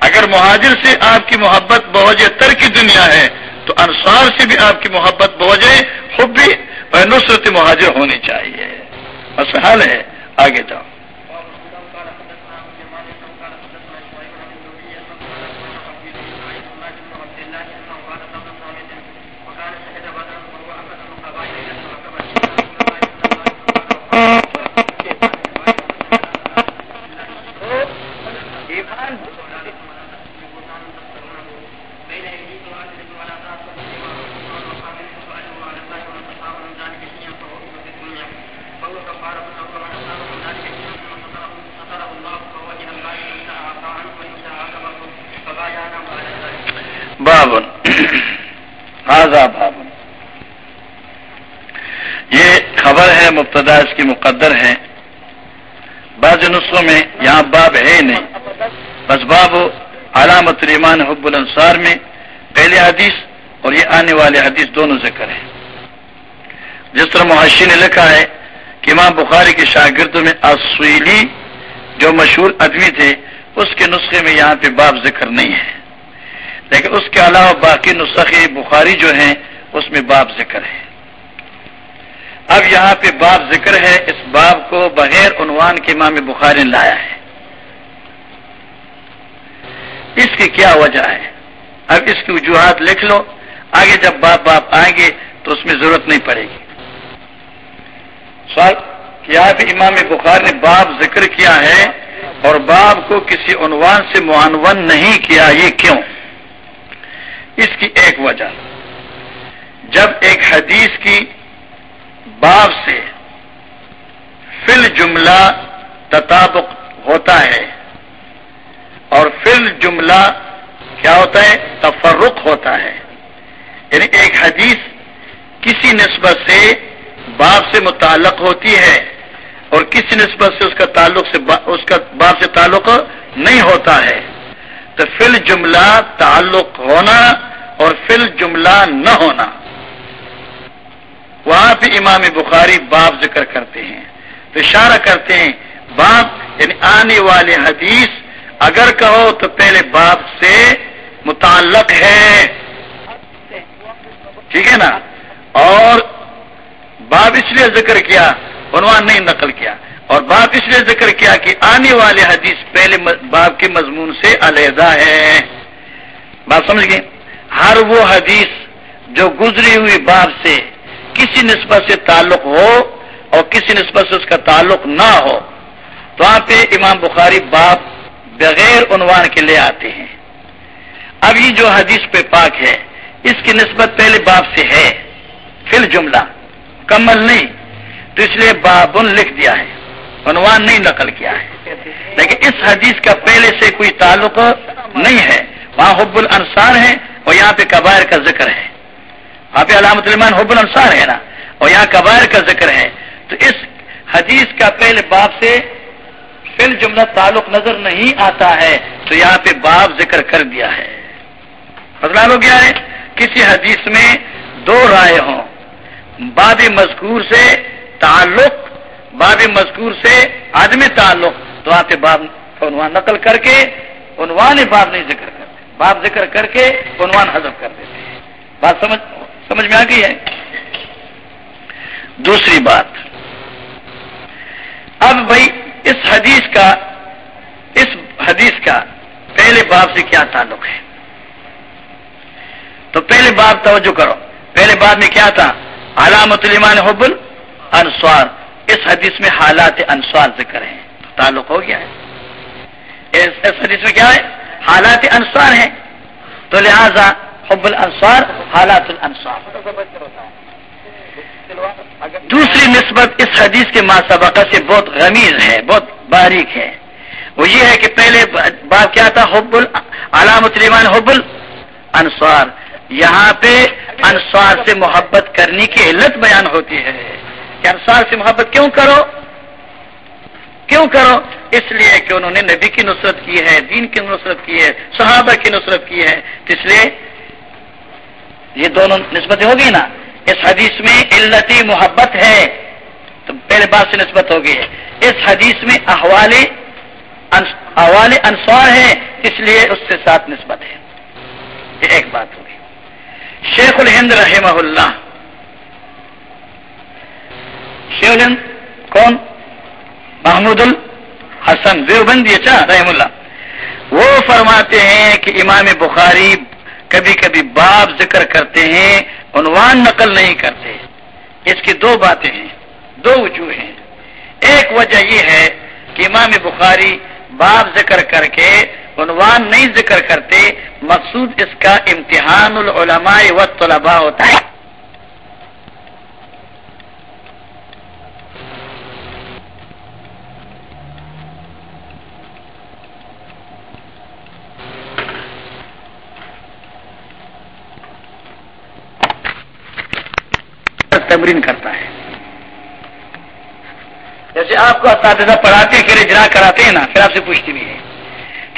اگر مہاجر سے آپ کی محبت بوجہ تر کی دنیا ہے، تو انصار سے بھی آپ کی محبت بوجہ خود بھی نصرت مہاجر ہونی چاہیے۔ بس حال ہے، آگے جاؤ۔ اس مقدر ہے بعض نسخوں میں یہاں باب ہے نہیں۔ بسباب علامت المان حب الانصار میں پہلے حدیث اور یہ آنے والے حدیث دونوں ذکر ہیں۔ جس طرح محاشی نے لکھا ہے کہ امام بخاری کے شاگردوں میں اصویلی جو مشہور ادبی تھے، اس کے نسخے میں یہاں پہ باب ذکر نہیں ہے۔ لیکن اس کے علاوہ باقی نسخے بخاری جو ہیں، اس میں باب ذکر ہے اب یہاں پہ باب ذکر ہے، اس باب کو بغیر عنوان کے امام بخاری لایا ہے۔ اس کی کیا وجہ ہے؟ اب اس کی وجوہات لکھ لو، آگے جب باپ باپ آئیں گے تو اس میں ضرورت نہیں پڑے گی۔ سوال، کیا بھی امام بخار نے باپ ذکر کیا ہے اور باپ کو کسی عنوان سے معنون نہیں کیا، یہ کیوں؟ اس کی ایک وجہ۔ جب ایک حدیث کی باب سے فل جملہ تطابق ہوتا ہے اور فل جملہ کیا ہوتا ہے؟ تفرق ہوتا ہے۔ یعنی ایک حدیث کسی نسبت سے باپ سے متعلق ہوتی ہے اور کسی نسبت سے اس کا تعلق سے اس کا باپ سے تعلق نہیں ہوتا ہے۔ تو فل جملہ تعلق ہونا اور فل جملہ نہ ہونا۔ وہاں پہ امام بخاری باپ ذکر کرتے ہیں۔ تو اشارہ کرتے ہیں باپ یعنی آنے والے حدیث اگر کہو تو پہلے باپ سے متعلق ہے۔ ٹھیک ہے نا؟ اور باپ اس لیے ذکر کیا، عنوان نہیں نقل کیا۔ اور باپ اس لیے ذکر کیا کہ آنے والے حدیث پہلے باپ کے مضمون سے علیحدہ ہے۔ بات سمجھ گئے؟ ہر وہ حدیث جو گزری ہوئی باپ سے کسی نسبت سے تعلق ہو اور کسی نسبت سے اس کا تعلق نہ ہو، تو وہاں پہ امام بخاری باپ بغیر عنوان کے لے آتے ہیں۔ اب یہ جو حدیث پہ پاک ہے، اس کی نسبت پہلے باپ سے ہے فل جملہ کمل نہیں، تو اس لیے بابن لکھ دیا ہے، عنوان نہیں نقل کیا ہے۔ لیکن اس حدیث کا پہلے سے کوئی تعلق نہیں ہے۔ وہاں حب الانصار ہے اور یہاں پہ قبائر کا ذکر ہے۔ وہاں پہ علامت المان حب الانصار ہے نا، اور یہاں قبائر کا ذکر ہے۔ تو اس حدیث کا پہلے باپ سے فل جملہ تعلق نظر نہیں آتا ہے، تو یہاں پہ باپ ذکر کر دیا ہے۔ مطلب ہو گیا ہے کسی حدیث میں دو رائے ہوں۔ باب مذکور سے تعلق، باب مذکور سے عدم تعلق۔ تو وہاں پہ باب عنوان نقل کر کے عنوان باب نہیں ذکر کرتے۔ باب ذکر کر کے عنوان حذف کر دیتے۔ بات سمجھ سمجھ میں آ گئی ہے؟ دوسری بات۔ اب بھائی، اس حدیث کا، اس حدیث کا پہلے باب سے کیا تعلق ہے؟ تو پہلے باب توجہ کرو۔ پہلے باب میں کیا تھا؟ علامت المان حب الانصار۔ اس حدیث میں حالات انصار ذکر ہیں۔ تعلق ہو گیا ہے۔ اس حدیث میں کیا ہے؟ حالات انصار ہیں۔ تو لہذا حب الانصار، حالات الانصار. دوسری نسبت اس حدیث کے ماں سبقہ سے بہت غمیز ہے، بہت باریک ہے۔ وہ یہ ہے کہ پہلے بات کیا تھا؟ حب علامت المان حب الانصار۔ یہاں پہ انصار سے محبت کرنے کی علت بیان ہوتی ہے کہ انصار سے محبت کیوں کرو؟ کیوں کرو؟ اس لیے کہ انہوں نے نبی کی نصرت کی ہے، دین کی نصرت کی ہے، صحابہ کی نصرت کی ہے۔ اس لیے یہ دونوں نسبتیں ہوگی نا؟ اس حدیث میں علتی محبت ہے، تو پہلے بات سے نسبت ہوگی ہے۔ اس حدیث میں احوال احوال انصار ہے، اس لیے اس سے ساتھ نسبت ہے۔ یہ ایک بات ہوگی شیخ الہند رحمہ اللہ۔ شیخ الہند کون؟ محمود الحسن دیوبندی اچھا رحم اللہ۔ وہ فرماتے ہیں کہ امام بخاری کبھی کبھی باب ذکر کرتے ہیں، عنوان نقل نہیں کرتے۔ اس کی دو باتیں ہیں، دو وجوہ ہیں۔ ایک وجہ یہ ہے کہ امام بخاری باب ذکر کر کے عنوان نہیں ذکر کرتے، مقصود اس کا امتحان العلماء و طلباء ہوتا ہے۔ تمرین کرتا ہے۔ جیسے آپ کو اساتذہ پڑھاتے ہیں، پھر اجرا کراتے ہیں نا، پھر آپ سے پوچھتی بھی ہے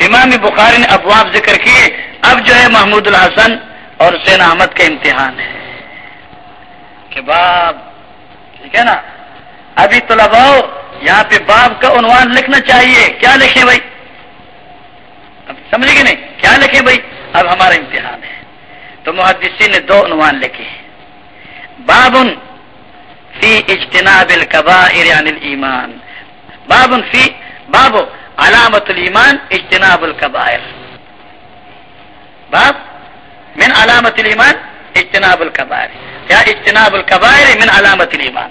امام بخاری نے ابواب ذکر کیے، اب جو ہے محمود الحسن اور حسین احمد کا امتحان ہے۔ کہ باب، ٹھیک ہے نا؟ ابھی تو لگاؤ یہاں پہ باب کا عنوان لکھنا چاہیے۔ کیا لکھیں بھائی؟ اب سمجھے گے نہیں؟ کیا لکھیں بھائی؟ اب ہمارا امتحان ہے۔ تو محدثی نے دو عنوان لکھے بابن فی اجتناب القبائر عن الایمان. بابن فی، باب علامت الایمان اجتناب القبائر باب من علامت الایمان اجتناب القبائر یا اجتناب القبائر من علامت الایمان؟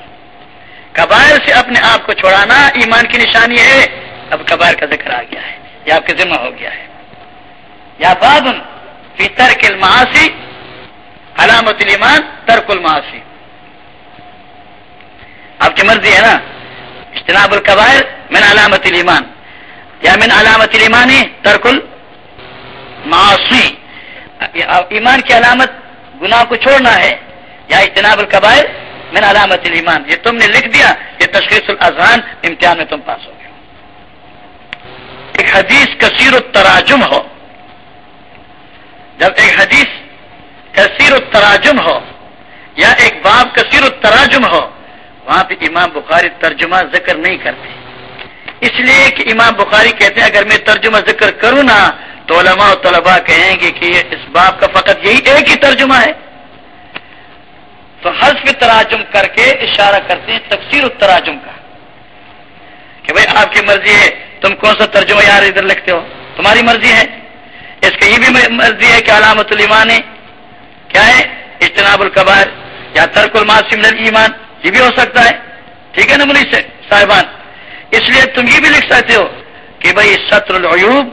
کبائر سے اپنے آپ کو چھوڑانا ایمان کی نشانی ہے۔ اب کبائر کا ذکر آ گیا ہے یا آپ کے ذمہ ہو گیا ہے۔ یا بابن فی ترک المعاصی علامت الایمان ترک المعاصی۔ آپ کی مرضی ہے نا؟ اجتناب القبائر من علامت الایمان. یا من علامت الایمان ترک المعاصی. ایمان کی علامت گناہ کو چھوڑنا ہے، یا اجتناب القبائر من علامت الایمان. یہ تم نے لکھ دیا، یہ تشخیص الاذہان امتحان میں تم پاس ہو گئے ایک حدیث کثیر التراجم ہو۔ جب ایک حدیث کثیر التراجم ہو یا ایک باب کثیر التراجم ہو وہاں پہ امام بخاری ترجمہ ذکر نہیں کرتے اس لیے کہ امام بخاری کہتے ہیں اگر میں ترجمہ ذکر کروں نا تو علماء و طلباء کہیں گے کہ اس باب کا فقط یہی ایک ہی ترجمہ ہے تو حذف تراجم کر کے اشارہ کرتے ہیں تفسیر التراجم کا کہ بھائی آپ کی مرضی ہے، تم کون سا ترجمہ یار ادھر لکھتے ہو؟ تمہاری مرضی ہے۔ اس کی یہ بھی مرضی ہے کہ علامت الایمان کیا ہے؟ اجتناب القبار یا ترک الماسم ایمان یہ بھی ہو سکتا ہے۔ ٹھیک ہے نا ملی سے صاحبان، اس لیے تم یہ بھی لکھ سکتے ہو کہ بھائی سطر العیوب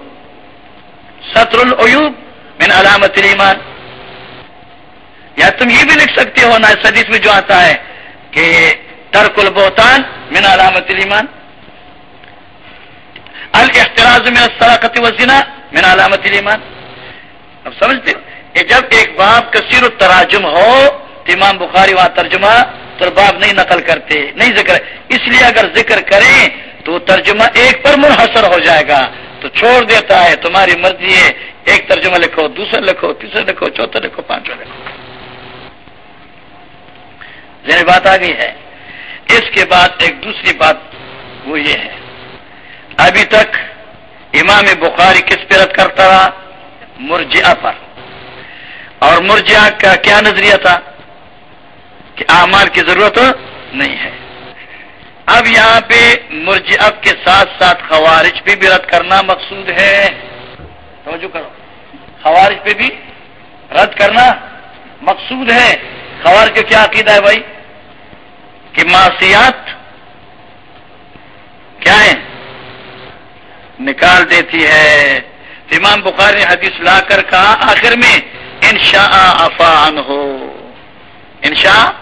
سطر العیوب من علامت الایمان۔ یا تم یہ بھی لکھ سکتے ہو نا حدیث میں جو آتا ہے کہ ترک البوتان من علامت الایمان۔ الاحتراز من السراقت والزنا من علامت الایمان۔ اب سمجھتے ہو کہ جب ایک باب کثیر التراجم ہو تو امام بخاری وہاں ترجمہ تو باب نہیں نقل کرتے، نہیں ذکر۔ اس لیے اگر ذکر کریں تو ترجمہ ایک پر منحصر ہو جائے گا۔ تو چھوڑ دیتا ہے، تمہاری مرضی ہے۔ ایک ترجمہ لکھو، دوسرا لکھو، تیسرا لکھو، چوتھا لکھو، پانچواں لکھو۔ ذہنی بات آ گئی ہے۔ اس کے بعد ایک دوسری بات وہ یہ ہے۔ ابھی تک امام بخاری کس پہ رد کرتا رہا؟ مرجیا پر۔ اور مرجیا کا کیا نظریہ تھا؟ کہ اعمال کی ضرورت نہیں ہے۔ اب یہاں پہ مرجب کے ساتھ ساتھ خوارج پہ بھی رد کرنا مقصود ہے۔ توجہ کرو۔ خوارج پہ بھی رد کرنا مقصود ہے۔ خوارج کا کیا عقیدہ ہے بھائی؟ کہ معاشیات کیا ہے نکال دیتی ہے۔ امام بخاری نے حدیث لا کر کہا، آخر میں انشاء افان ہو انشاء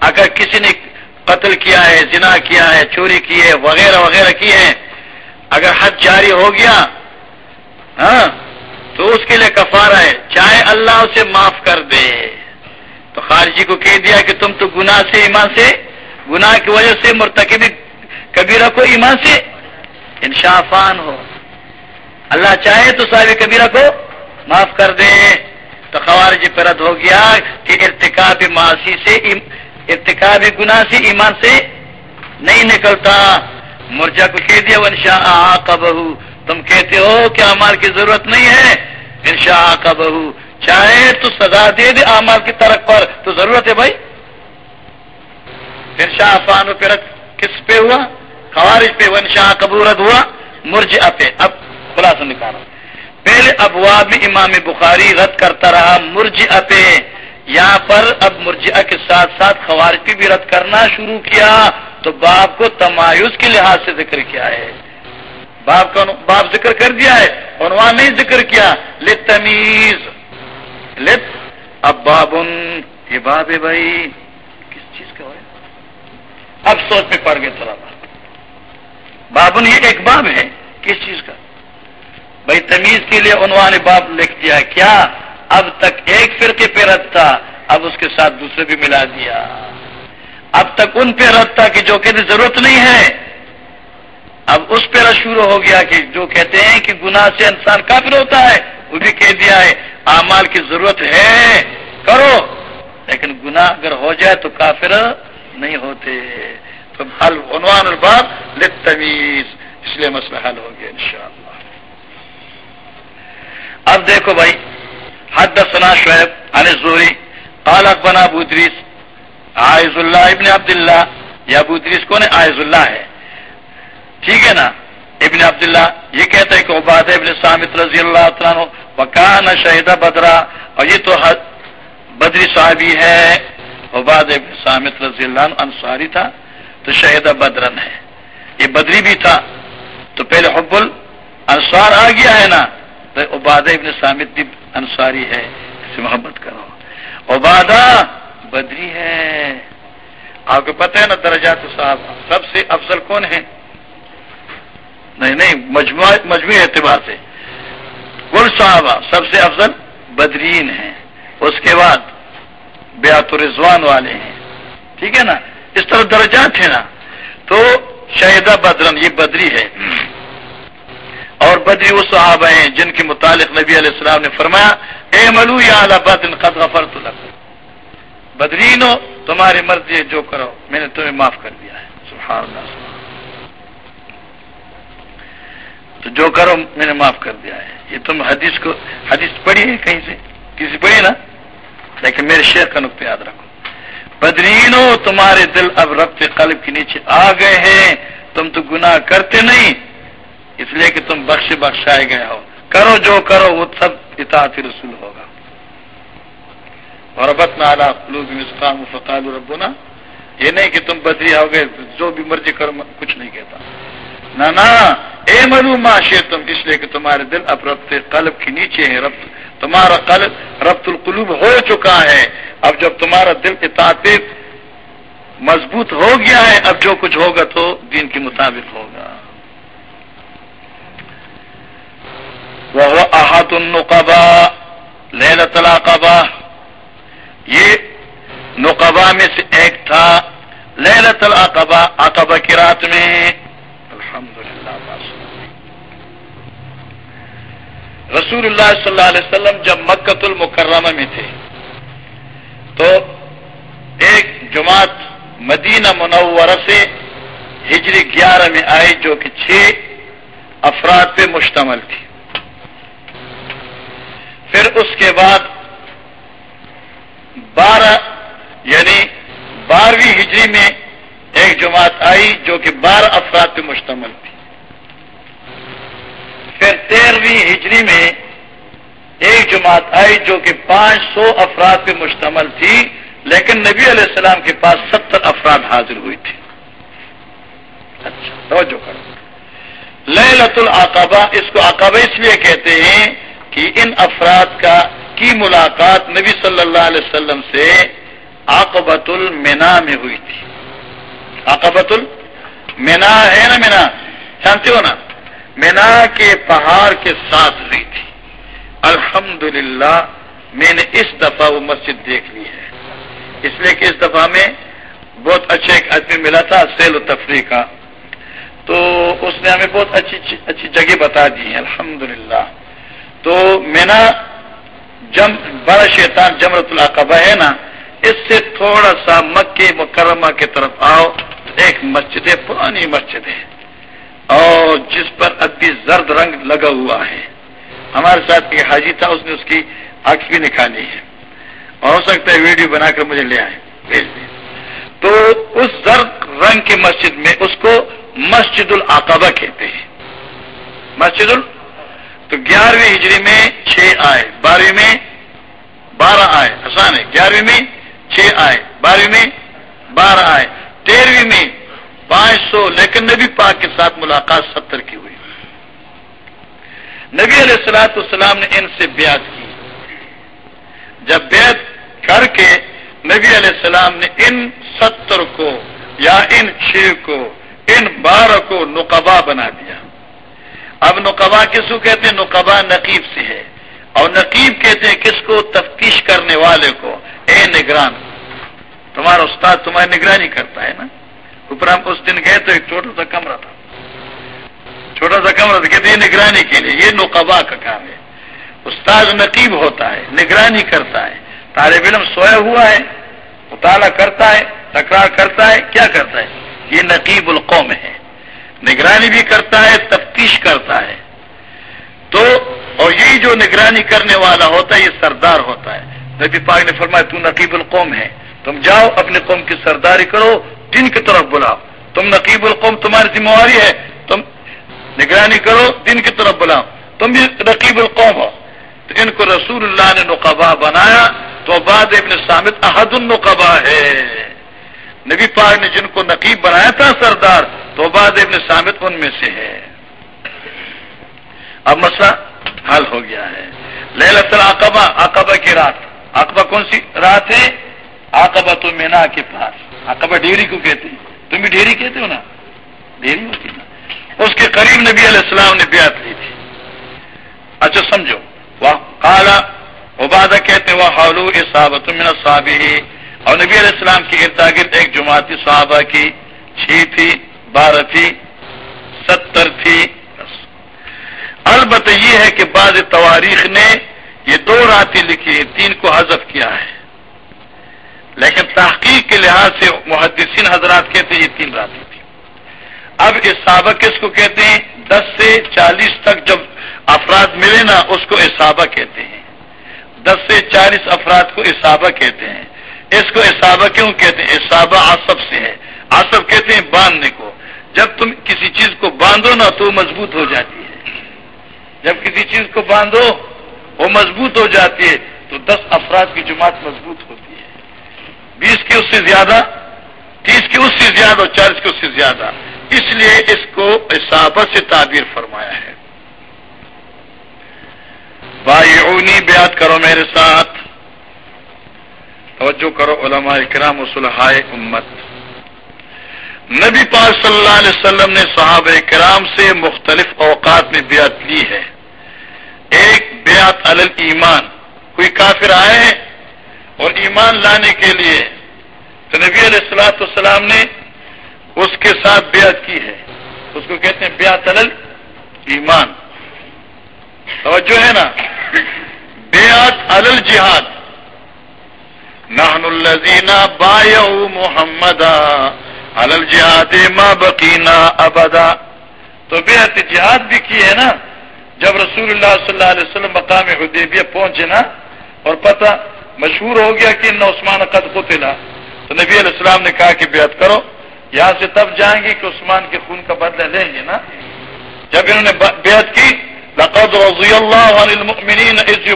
اگر کسی نے قتل کیا ہے، زنا کیا ہے، چوری کی ہے، وغیرہ وغیرہ کی ہے اگر حد جاری ہو گیا ہاں تو اس کے لیے کفارہ ہے۔ چاہے اللہ اسے معاف کر دے۔ تو خارجی کو کہہ دیا کہ تم تو گناہ سے، ایمان سے، گناہ کی وجہ سے مرتکب کبیرہ کو ایمان سے انشافان ہو۔ اللہ چاہے تو صاحب کبیرہ کو معاف کر دے۔ تو خوارج پرد ہو گیا کہ ارتکاب معاشی سے ارتکاب گناہ سے ایمان سے نہیں نکلتا۔ مرجا کو کہہ دیا انشا کا بہو تم کہتے ہو کہ امال کی ضرورت نہیں ہے۔ انشا کا بہو چاہے تو سزا دے دے امال کی طرف پر۔ تو ضرورت ہے بھائی۔ انشا فان و پھر کس پہ ہوا؟ خوارج پہ۔ ونشا قبورت ہوا۔ مرج پہ۔ اب خلاصہ نکالا۔ پہلے ابواب میں امام بخاری رد کرتا رہا مرج پہ۔ یہاں پر اب مرجع کے ساتھ ساتھ خوارج کی بھی رد کرنا شروع کیا تو باپ کو تمایز کے لحاظ سے ذکر کیا ہے۔ باپ کا باپ ذکر کر دیا ہے، عنوان نہیں ذکر کیا۔ لت تمیز لت اب بابن یہ باب ہے بھائی کس چیز کا ہے؟ اب سوچ میں پڑ گئے تھوڑا بابن یہ ایک باب ہے، کس چیز کا؟ بھائی تمیز کے لیے عنوان باب لکھ دیا ہے۔ کیا؟ اب تک ایک فرقے پہ رد تھا، اب اس کے ساتھ دوسرے بھی ملا دیا۔ اب تک ان پہ رد تھا کہ جو کہ ضرورت نہیں ہے۔ اب اس پہ شروع ہو گیا کہ جو کہتے ہیں کہ گناہ سے انسان کافر ہوتا ہے، وہ بھی کہہ دیا ہے، اعمال کی ضرورت ہے، کرو۔ لیکن گناہ اگر ہو جائے تو کافر نہیں ہوتے۔ تو عنوان الباب لتمیز اس لیے مسئلہ حل ہو گیا انشاءاللہ۔ اب دیکھو بھائی حد ثنا شعیب عن زوری قال بنا ابودریس آئز اللہ ابن عبداللہ، یہ ابو ادریس کون ہے؟ آئز اللہ ہے۔ ٹھیک ہے نا؟ ابن عبداللہ، یہ کہتا ہے کہ عباد ابن سامت رضی اللہ عنہ، وکان شہید بدرا اور یہ تو بدری صاحبی ہے۔ عباد ابن سامت رضی اللہ عنہ انصاری تھا، تو شہید بدرن ہے۔ یہ بدری بھی تھا، تو پہلے حب الانصار آ گیا ہے نا؟ تو عباد ابن سامت بھی انصاری ہے، اس سے محبت کرو۔ عبادہ بدری ہے۔ آپ کو پتہ ہے نا درجات صاحب، سب سے افضل کون ہے؟ نہیں نہیں، مجموعہ، مجموعی اعتبار سے۔ گل صحابہ سب سے افضل بدرین ہیں اس کے بعد بیات رضوان والے ہیں۔ ٹھیک ہے نا؟ اس طرح درجات ہیں نا۔ تو شہیدہ بدرن، یہ بدری ہے۔ اور بدری وہ صحابہ ہیں جن کے متعلق نبی علیہ السلام نے فرمایا، اے ملو یا بدن قد غفرت لکم. بدرین ہو تمہاری مرضی جو کرو، میں نے تمہیں معاف کر دیا ہے۔ سبحان اللہ۔ تو جو کرو، میں نے معاف کر دیا ہے۔ یہ تم حدیث کو، حدیث پڑھی ہے کہیں سے؟ کسی پڑھی نا؟ لیکن میرے شیخ کا نقطہ یاد رکھو۔ بدرین ہو تمہارے دل اب ربط قلب کے نیچے آ گئے ہیں۔ تم تو گناہ کرتے نہیں۔ اس لیے کہ تم بخش بخشائے گئے ہو۔ کرو جو کرو، وہ سب اطاعت رسول ہوگا۔ اور ابت نالا مسکام فقال ربنا۔ یہ نہیں کہ تم بدری ہو گئے، جو بھی مرضی کرو کچھ نہیں کہتا۔ نہ اے مرو معاشے تم، اس لیے کہ تمہارے دل اب ربط قلب کے نیچے ہیں ربط تمہارا قلب ربط القلوب ہو چکا ہے۔ اب جب تمہارا دل اطاعت مضبوط ہو گیا ہے، اب جو کچھ ہوگا تو دین کے مطابق ہوگا۔ وہ احاط النقبا لہلت العقبہ یہ نقبا میں سے ایک تھا لہلت العقبہ عقبہ کی رات میں۔ الحمد رسول اللہ صلی اللہ علیہ وسلم جب مکت المکرمہ میں تھے، تو ایک جماعت مدینہ منورہ سے ہجری گیارہ میں آئی، جو کہ چھ افراد پہ مشتمل تھی۔ پھر اس کے بعد بارہ یعنی بارہویں ہجری میں ایک جماعت آئی جو کہ بارہ افراد پہ مشتمل تھی۔ پھر تیرہویں ہجری میں ایک جماعت آئی جو کہ پانچ سو افراد پہ مشتمل تھی، لیکن نبی علیہ السلام کے پاس ستر افراد حاضر ہوئی تھی اچھا توجہ کرو۔ لت العقبہ، اس کو عقبہ اس لیے کہتے ہیں کہ ان افراد کا کی ملاقات نبی صلی اللہ علیہ وسلم سے عقبت المنا میں ہوئی تھی۔ عقبت المنا ہے نا مینا جانتے ہو نا؟ مینا کے پہاڑ کے ساتھ ہوئی تھی۔ الحمد میں نے اس دفعہ وہ مسجد دیکھ لی ہے۔ اس لیے کہ اس دفعہ میں بہت اچھا ایک آدمی ملا تھا، سیل و تفریح کا۔ تو اس نے ہمیں بہت اچھی اچھی جگہ بتا دی۔ ہے الحمد تو مینا جم بڑا شیطان جمرت العقبہ ہے نا، اس سے تھوڑا سا مکے مکرمہ کی طرف آؤ، ایک مسجد ہے، پرانی مسجد ہے۔ اور جس پر ابھی زرد رنگ لگا ہوا ہے۔ ہمارے ساتھ ایک حاجی تھا، اس نے اس کی عکس بھی نکالی ہے۔ اور ہو سکتا ہے ویڈیو بنا کر مجھے لے آئے، بھیج دیں تو اس زرد رنگ کی مسجد میں اس کو مسجد العقبہ کہتے ہیں۔ مسجد ال تو گیارہویں ہجری میں چھ آئے، بارہویں میں بارہ آئے، آسان ہے۔ گیارہویں میں چھ آئے، بارہویں میں بارہ آئے۔ تیرہویں میں پانچ سو، لیکن نبی پاک کے ساتھ ملاقات ستر کی ہوئی۔ نبی علیہ السلاۃ السلام نے ان سے بیعت کی۔ جب بیعت کر کے نبی علیہ السلام نے ان ستر کو یا ان چھ کو، ان بارہ کو نقبا بنا دیا۔ اب نقبا کس کو کہتے ہیں؟ نقبا نقیب سے ہے۔ اور نقیب کہتے ہیں کس کو؟ تفتیش کرنے والے کو۔ اے نگران، تمہارا استاد تمہاری نگرانی کرتا ہے نا؟ اوپر ہم اس دن گئے تو ایک چھوٹا سا کمرہ تھا۔ چھوٹا سا کمرہ کہتے ہیں نگرانی کے لیے، یہ نقبا کا کام ہے۔ استاد نقیب ہوتا ہے، نگرانی کرتا ہے۔ طالب علم سویا ہوا ہے، مطالعہ کرتا ہے، تکرار کرتا ہے، کیا کرتا ہے؟ یہ نقیب القوم ہے۔ نگرانی بھی کرتا ہے، تفتیش کرتا ہے۔ تو، اور یہی جو نگرانی کرنے والا ہوتا ہے، یہ سردار ہوتا ہے۔ نبی پاک نے فرمایا تو نقیب القوم ہے تم جاؤ، اپنے قوم کی سرداری کرو دن کی طرف بلاؤ۔ تم نقیب القوم، تمہاری ذمہ داری ہے۔ تم نگرانی کرو دن کی طرف بلاؤ۔ تم بھی نقیب القوم ہو۔ تو ان کو رسول اللہ نے نقبہ بنایا۔ تو بعد ابن سامد احد النقبا ہے۔ نبی پاک نے جن کو نقیب بنایا تھا سردار تو بعد ابن سامد ان میں سے ہے۔ اب مسئلہ حل ہو گیا ہے۔ لہلت العقبہ عقبہ کی رات۔ عقبہ کون سی رات ہے؟ عقبہ تو مینا کے پاس۔ عقبہ ڈیری کو کہتے ہیں۔ تم بھی ڈیری کہتے ہو نا؟ ڈیری ہوتی نا۔ اس کے قریب نبی علیہ السلام نے بیعت لی تھی۔ اچھا سمجھو۔ وہ کالا عبادہ کہتے وہ حالو صحابت من صابی اور نبی علیہ السلام کی اردا گرد ایک جماعتی صحابہ کی چھ تھی۔ بارہ تھی، ستر تھی البتہ یہ ہے کہ بعض تواریخ نے یہ دو راتیں لکھی ہیں، تین کو حذف کیا ہے۔ لیکن تحقیق کے لحاظ سے محدثین حضرات کہتے ہیں یہ تین راتیں تھی۔ اب اس صحابہ کس کو کہتے ہیں؟ دس سے چالیس تک جب افراد ملے نا، اس کو اصابہ کہتے ہیں۔ دس سے چالیس افراد کو اصابہ کہتے ہیں۔ اس کو اصابہ کیوں کہتے ہیں؟ اصابہ آصف سے ہے۔ آصف کہتے ہیں باندھنے کو۔ جب تم کسی چیز کو باندھو نا تو مضبوط ہو جاتی ہے۔ جب کسی چیز کو باندھو، وہ مضبوط ہو جاتی ہے، تو دس افراد کی جماعت مضبوط ہوتی ہے۔ بیس کی اس سے زیادہ، تیس کی اس سے زیادہ اور چالیس کی اس سے زیادہ۔ اس لیے اس کو اصابہ سے تعبیر فرمایا ہے۔ بائیونی بیعت کرو میرے ساتھ۔ توجہ کرو علماء اکرام و صلحائے امت۔ نبی پاک صلی اللہ علیہ وسلم نے صحابہ کرام سے مختلف اوقات میں بیعت لی ہے۔ ایک بیعت الل ایمان کوئی کافر آئے اور ایمان لانے کے لیے تو نبی علیہ السلاۃ والسلام نے اس کے ساتھ بیعت کی ہے۔ اس کو کہتے ہیں بیعت الل ایمان توجہ ہے نا؟ بیعت الل جہاد نحن الزین با محمد الل جہاد ما بقینا ابدا تو بیعت جہاد بھی کی ہے نا؟ جب رسول اللہ صلی اللہ علیہ وسلم مقام حدیبیہ پہنچے نا، اور پتہ مشہور ہو گیا کہ ان عثمان قد قتلا تو نبی علیہ السلام نے کہا کہ بیعت کرو، یہاں سے تب جائیں گے کہ عثمان کے خون کا بدلہ لیں گے نا۔ جب انہوں نے بیعت کی، لقد رضی اللہ عن المؤمنین اذ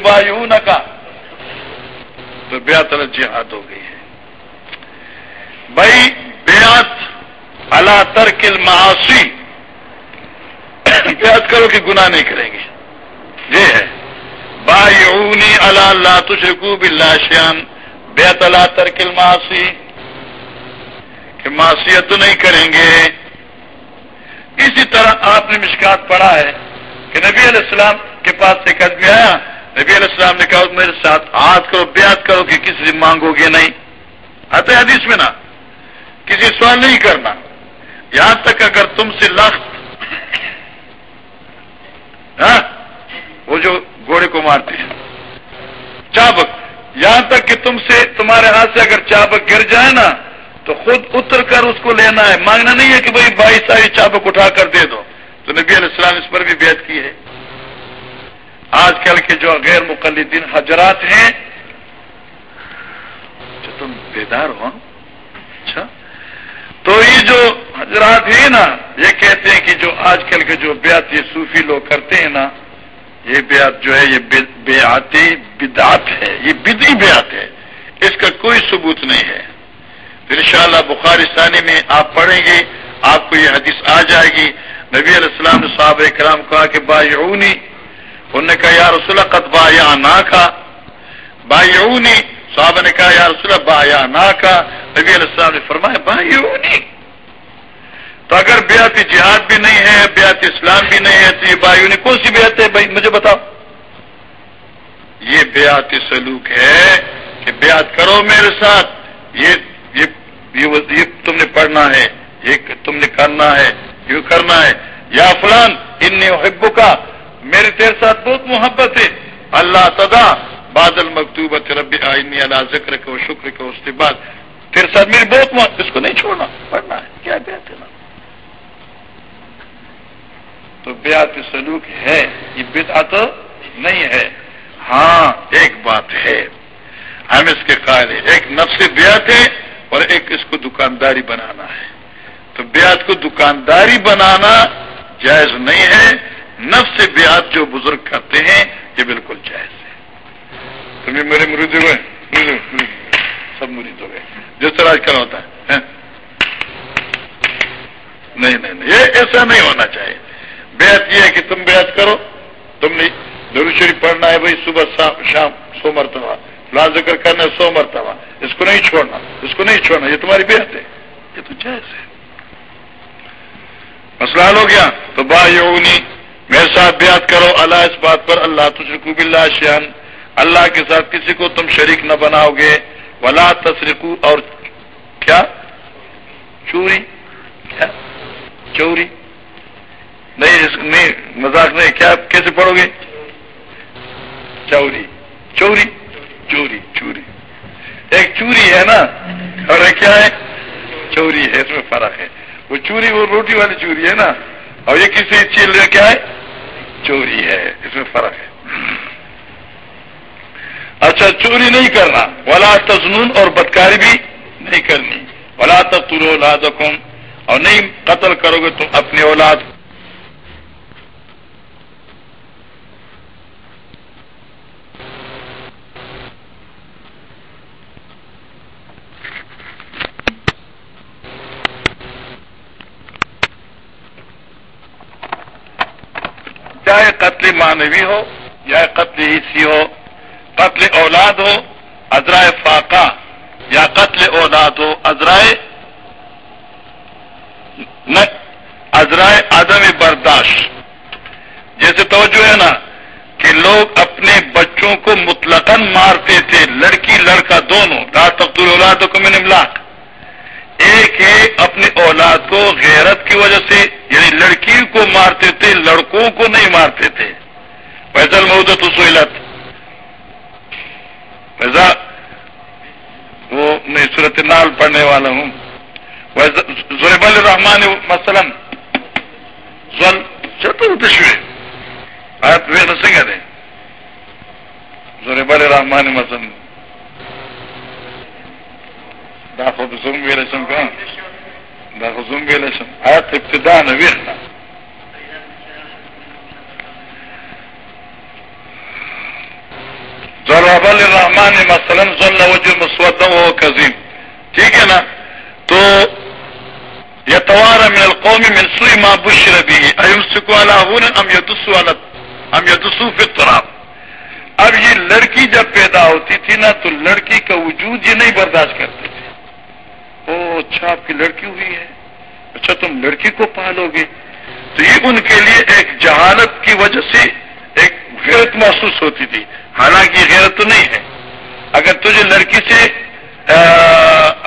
تو بیعت الجہاد ہو گئی ہے۔ بھائی بیعت علا ترک المعاصی۔ بیعت کرو کہ گناہ نہیں کریں گے۔ یہ ہے۔ بایعونی علا لا تشرکو باللہ شیان بیعت علا ترک المعاصی۔ کہ معصیت تو نہیں کریں گے۔ اسی طرح آپ نے مشکات پڑھا ہے کہ نبی علیہ السلام کے پاس سے آدمی آیا۔ نبی علیہ السلام نے کہا میرے ساتھ ہاتھ کرو بیعت کرو کہ کسی سے مانگو گے نہیں۔ آتے حدیث میں نا۔ کسی سوال نہیں کرنا۔ یہاں تک اگر تم سے لخت ہاں، وہ جو گھوڑے کو مارتے ہیں۔ چابک، یہاں تک کہ تم سے، تمہارے ہاتھ سے اگر چابک گر جائے نا، تو خود اتر کر اس کو لینا ہے۔ مانگنا نہیں ہے کہ بھائی بھائی ساری چابک اٹھا کر دے دو۔ تو نبی علیہ السلام اس پر بھی بیعت کی ہے۔ آج کل کے جو غیر مقلدین حضرات ہیں اچھا تم بیدار ہو تو یہ جو حضرات ہیں نا، یہ کہتے ہیں کہ جو آج کل کے جو بیعت یہ صوفی لوگ کرتے ہیں نا، یہ بیعت جو ہے، یہ بیعتی بدعت ہے، یہ بدی بیعت ہے۔ اس کا کوئی ثبوت نہیں ہے۔ پھر انشاءاللہ بخاری ثانی میں آپ پڑھیں گے، آپ کو یہ حدیث آ جائے گی۔ نبی علیہ السلام نے صاحب کرام کہا کہ بایعونی۔ انہوں نے کہا، یا رسول قد با یا نا کا بایعونی صحابہ نے کہا یا رسول با یا نا کا؟ نبی علیہ السلام نے فرمایا بایعونی تو اگر بیعت جہاد بھی نہیں ہے بیعت اسلام بھی نہیں ہے تو یہ بایعونی کون سی بیعت ہے؟ بھائی مجھے بتاؤ۔ یہ بیعت سلوک ہے کہ بیعت کرو میرے ساتھ۔ یہ یہ, یہ, یہ تم نے پڑھنا ہے یہ تم نے کرنا ہے یہ کرنا ہے۔ یا فلان ان حبو کا میرے تیرے ساتھ بہت محبت ہے۔ اللہ تدا بادل مکتوبت رب آئینی اللہ ذکر کو شکر کو اس کے بعد تیرے ساتھ میری بہت محبت اس کو نہیں چھوڑنا. پڑھنا ہے کیا بیعت ہے نا؟ تو بیعت سلوک ہے، یہ بدعت نہیں ہے۔ ہاں ایک بات ہے۔ ہم اس کے قائل ہیں، ایک نفس بیعت ہے اور ایک اس کو دکانداری بنانا ہے۔ تو بیعت کو دکانداری بنانا جائز نہیں ہے۔ نفس بیعت جو بزرگ کرتے ہیں، یہ بالکل جائز ہے تمہیں میرے مرید ہوئے سب مرید ہو گئے۔ جس طرح آج کل ہوتا ہے نہیں نہیں یہ ایسا نہیں ہونا چاہیے۔ بیعت یہ ہے کہ تم بیعت کرو۔ تم نے ضرور شریف پڑھنا ہے بھائی صبح شام سو مرتبہ۔ لال ذکر کرنا ہے، سو مرتبہ۔ اس کو نہیں چھوڑنا، اس کو نہیں چھوڑنا۔ یہ تمہاری بیعت ہے۔ یہ تو جائز ہے۔ مسئلہ ہو گیا۔ تو با یونی میرے ساتھ بیعت کرو۔ اللہ اس بات پر، اللہ تشرکو باللہ شیان اللہ کے ساتھ کسی کو تم شریک نہ بناؤ گے ولا تشرکو اور کیا؟ چوری۔ کیا؟ چوری۔ نہیں، اس نہیں مذاق نہیں۔ کیا کیسے پڑھو گے؟ چوری۔ چوری۔ چوری۔ چوری۔ ایک چوری ہے نا؟ اور ایک کیا ہے؟ چوری ہے، اس میں فرق ہے۔ وہ چوری، وہ روٹی والی چوری ہے نا؟ اور یہ کسی چیز کیا ہے چوری ہے، اس میں فرق ہے۔ اچھا چوری نہیں کرنا۔ ولا تزنون، اور بدکاری بھی نہیں کرنی۔ ولا تر اولاد اور نہیں قتل کرو گے تم اپنی اولاد۔ چاہے قتل مانوی ہو یا قتل حصی ہو قتل اولاد ہو ازرائے فاقہ، یا قتل اولاد ہو ازرائے ازرائے عدم برداشت۔ جیسے توجہ ہے نا کہ لوگ اپنے بچوں کو مطلقاً مارتے تھے، لڑکی، لڑکا، دونوں۔ لا تقتل اولاد کو میں املاک ایک ہے اپنی اولاد کو غیرت کی وجہ سے یعنی لڑکی کو مارتے تھے، لڑکوں کو نہیں مارتے تھے۔ فیضل محدت سہولت فیضا وہ میں صورت نال پڑھنے والا ہوں۔ زیب الرحمان مثلاً چتردشوے آیت وے نہ سنگا دے زیب الرحمان مثلاً۔ داخل زوم ویلشم کان داخل زوم ویلشم آیت ابتدا نویخنا ضرب الرحمن مثلا ظل وجه مسودا وهو كظيم. ٹھیک ہے نا؟ تو يتوارى من القوم من سوء ما بشر به. ايمسكوا على هون ام يدسوا على ام يدسوا في التراب؟ اب یہ لڑکی جب پیدا ہوتی تھی نا، تو لڑکی کا وجود یہ نہیں برداشت کرتے تھے۔ او اچھا آپ کی لڑکی ہوئی ہے۔ اچھا تم لڑکی کو پالو گے۔ تو یہ ان کے لیے ایک جہالت کی وجہ سے غیرت محسوس ہوتی تھی۔ حالانکہ یہ غیرت تو نہیں ہے۔ اگر تجھے لڑکی سے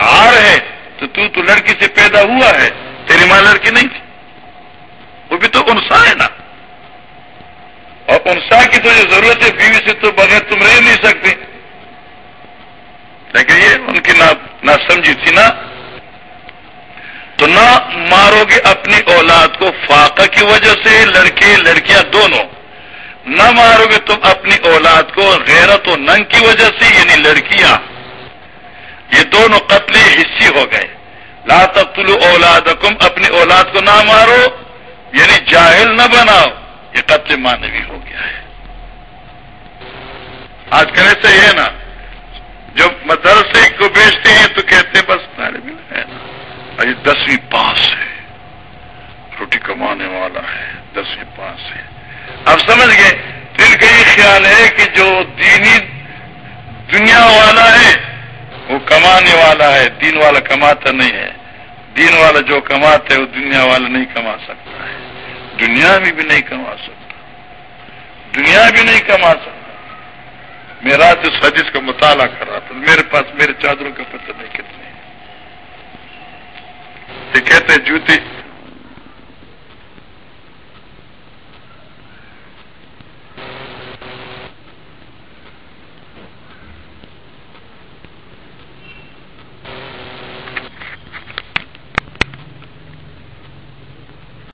ہار ہے، تو تو تو لڑکی سے پیدا ہوا ہے۔ تیری ماں لڑکی نہیں تھی۔ وہ بھی تو انسا ہے نا۔ اور انسا کی تو جو ضرورت ہے، بیوی سے تو بغیر تم رہ نہیں سکتے۔ لیکن یہ ان کی نہ سمجھی تھی نا۔ تو نہ مارو گے اپنی اولاد کو، فاقہ کی وجہ سے لڑکے، لڑکیاں دونوں۔ نہ مارو گے تم اپنی اولاد کو غیرت و ننگ کی وجہ سے یعنی لڑکیاں۔ یہ دونوں قتل حصی ہو گئے۔ لا تقتلو اولاد اپنی اولاد کو نہ مارو یعنی جاہل نہ بناؤ۔ یہ قتل مانوی ہو گیا ہے۔ آج کل ایسا ہے نا جو مدرسے کو بیچتے ہیں تو کہتے ہیں، بس ہے نا۔ یہ دسویں پاس ہے۔ روٹی کمانے والا ہے، دسویں پاس ہے۔ اب سمجھ گئے دل کا یہ خیال ہے کہ جو دینی دنیا والا ہے، وہ کمانے والا ہے۔ دین والا کماتا نہیں ہے۔ دین والا جو کماتا ہے، وہ دنیا والا نہیں کما سکتا ہے۔ دنیا میں بھی نہیں کما سکتا۔ دنیا بھی نہیں کما سکتا۔ میں رات اس حدیث کا مطالعہ کر رہا تھا۔ میرے پاس میرے چادروں کا پتہ نہیں کتنے یہ کہتے ہیں جوتے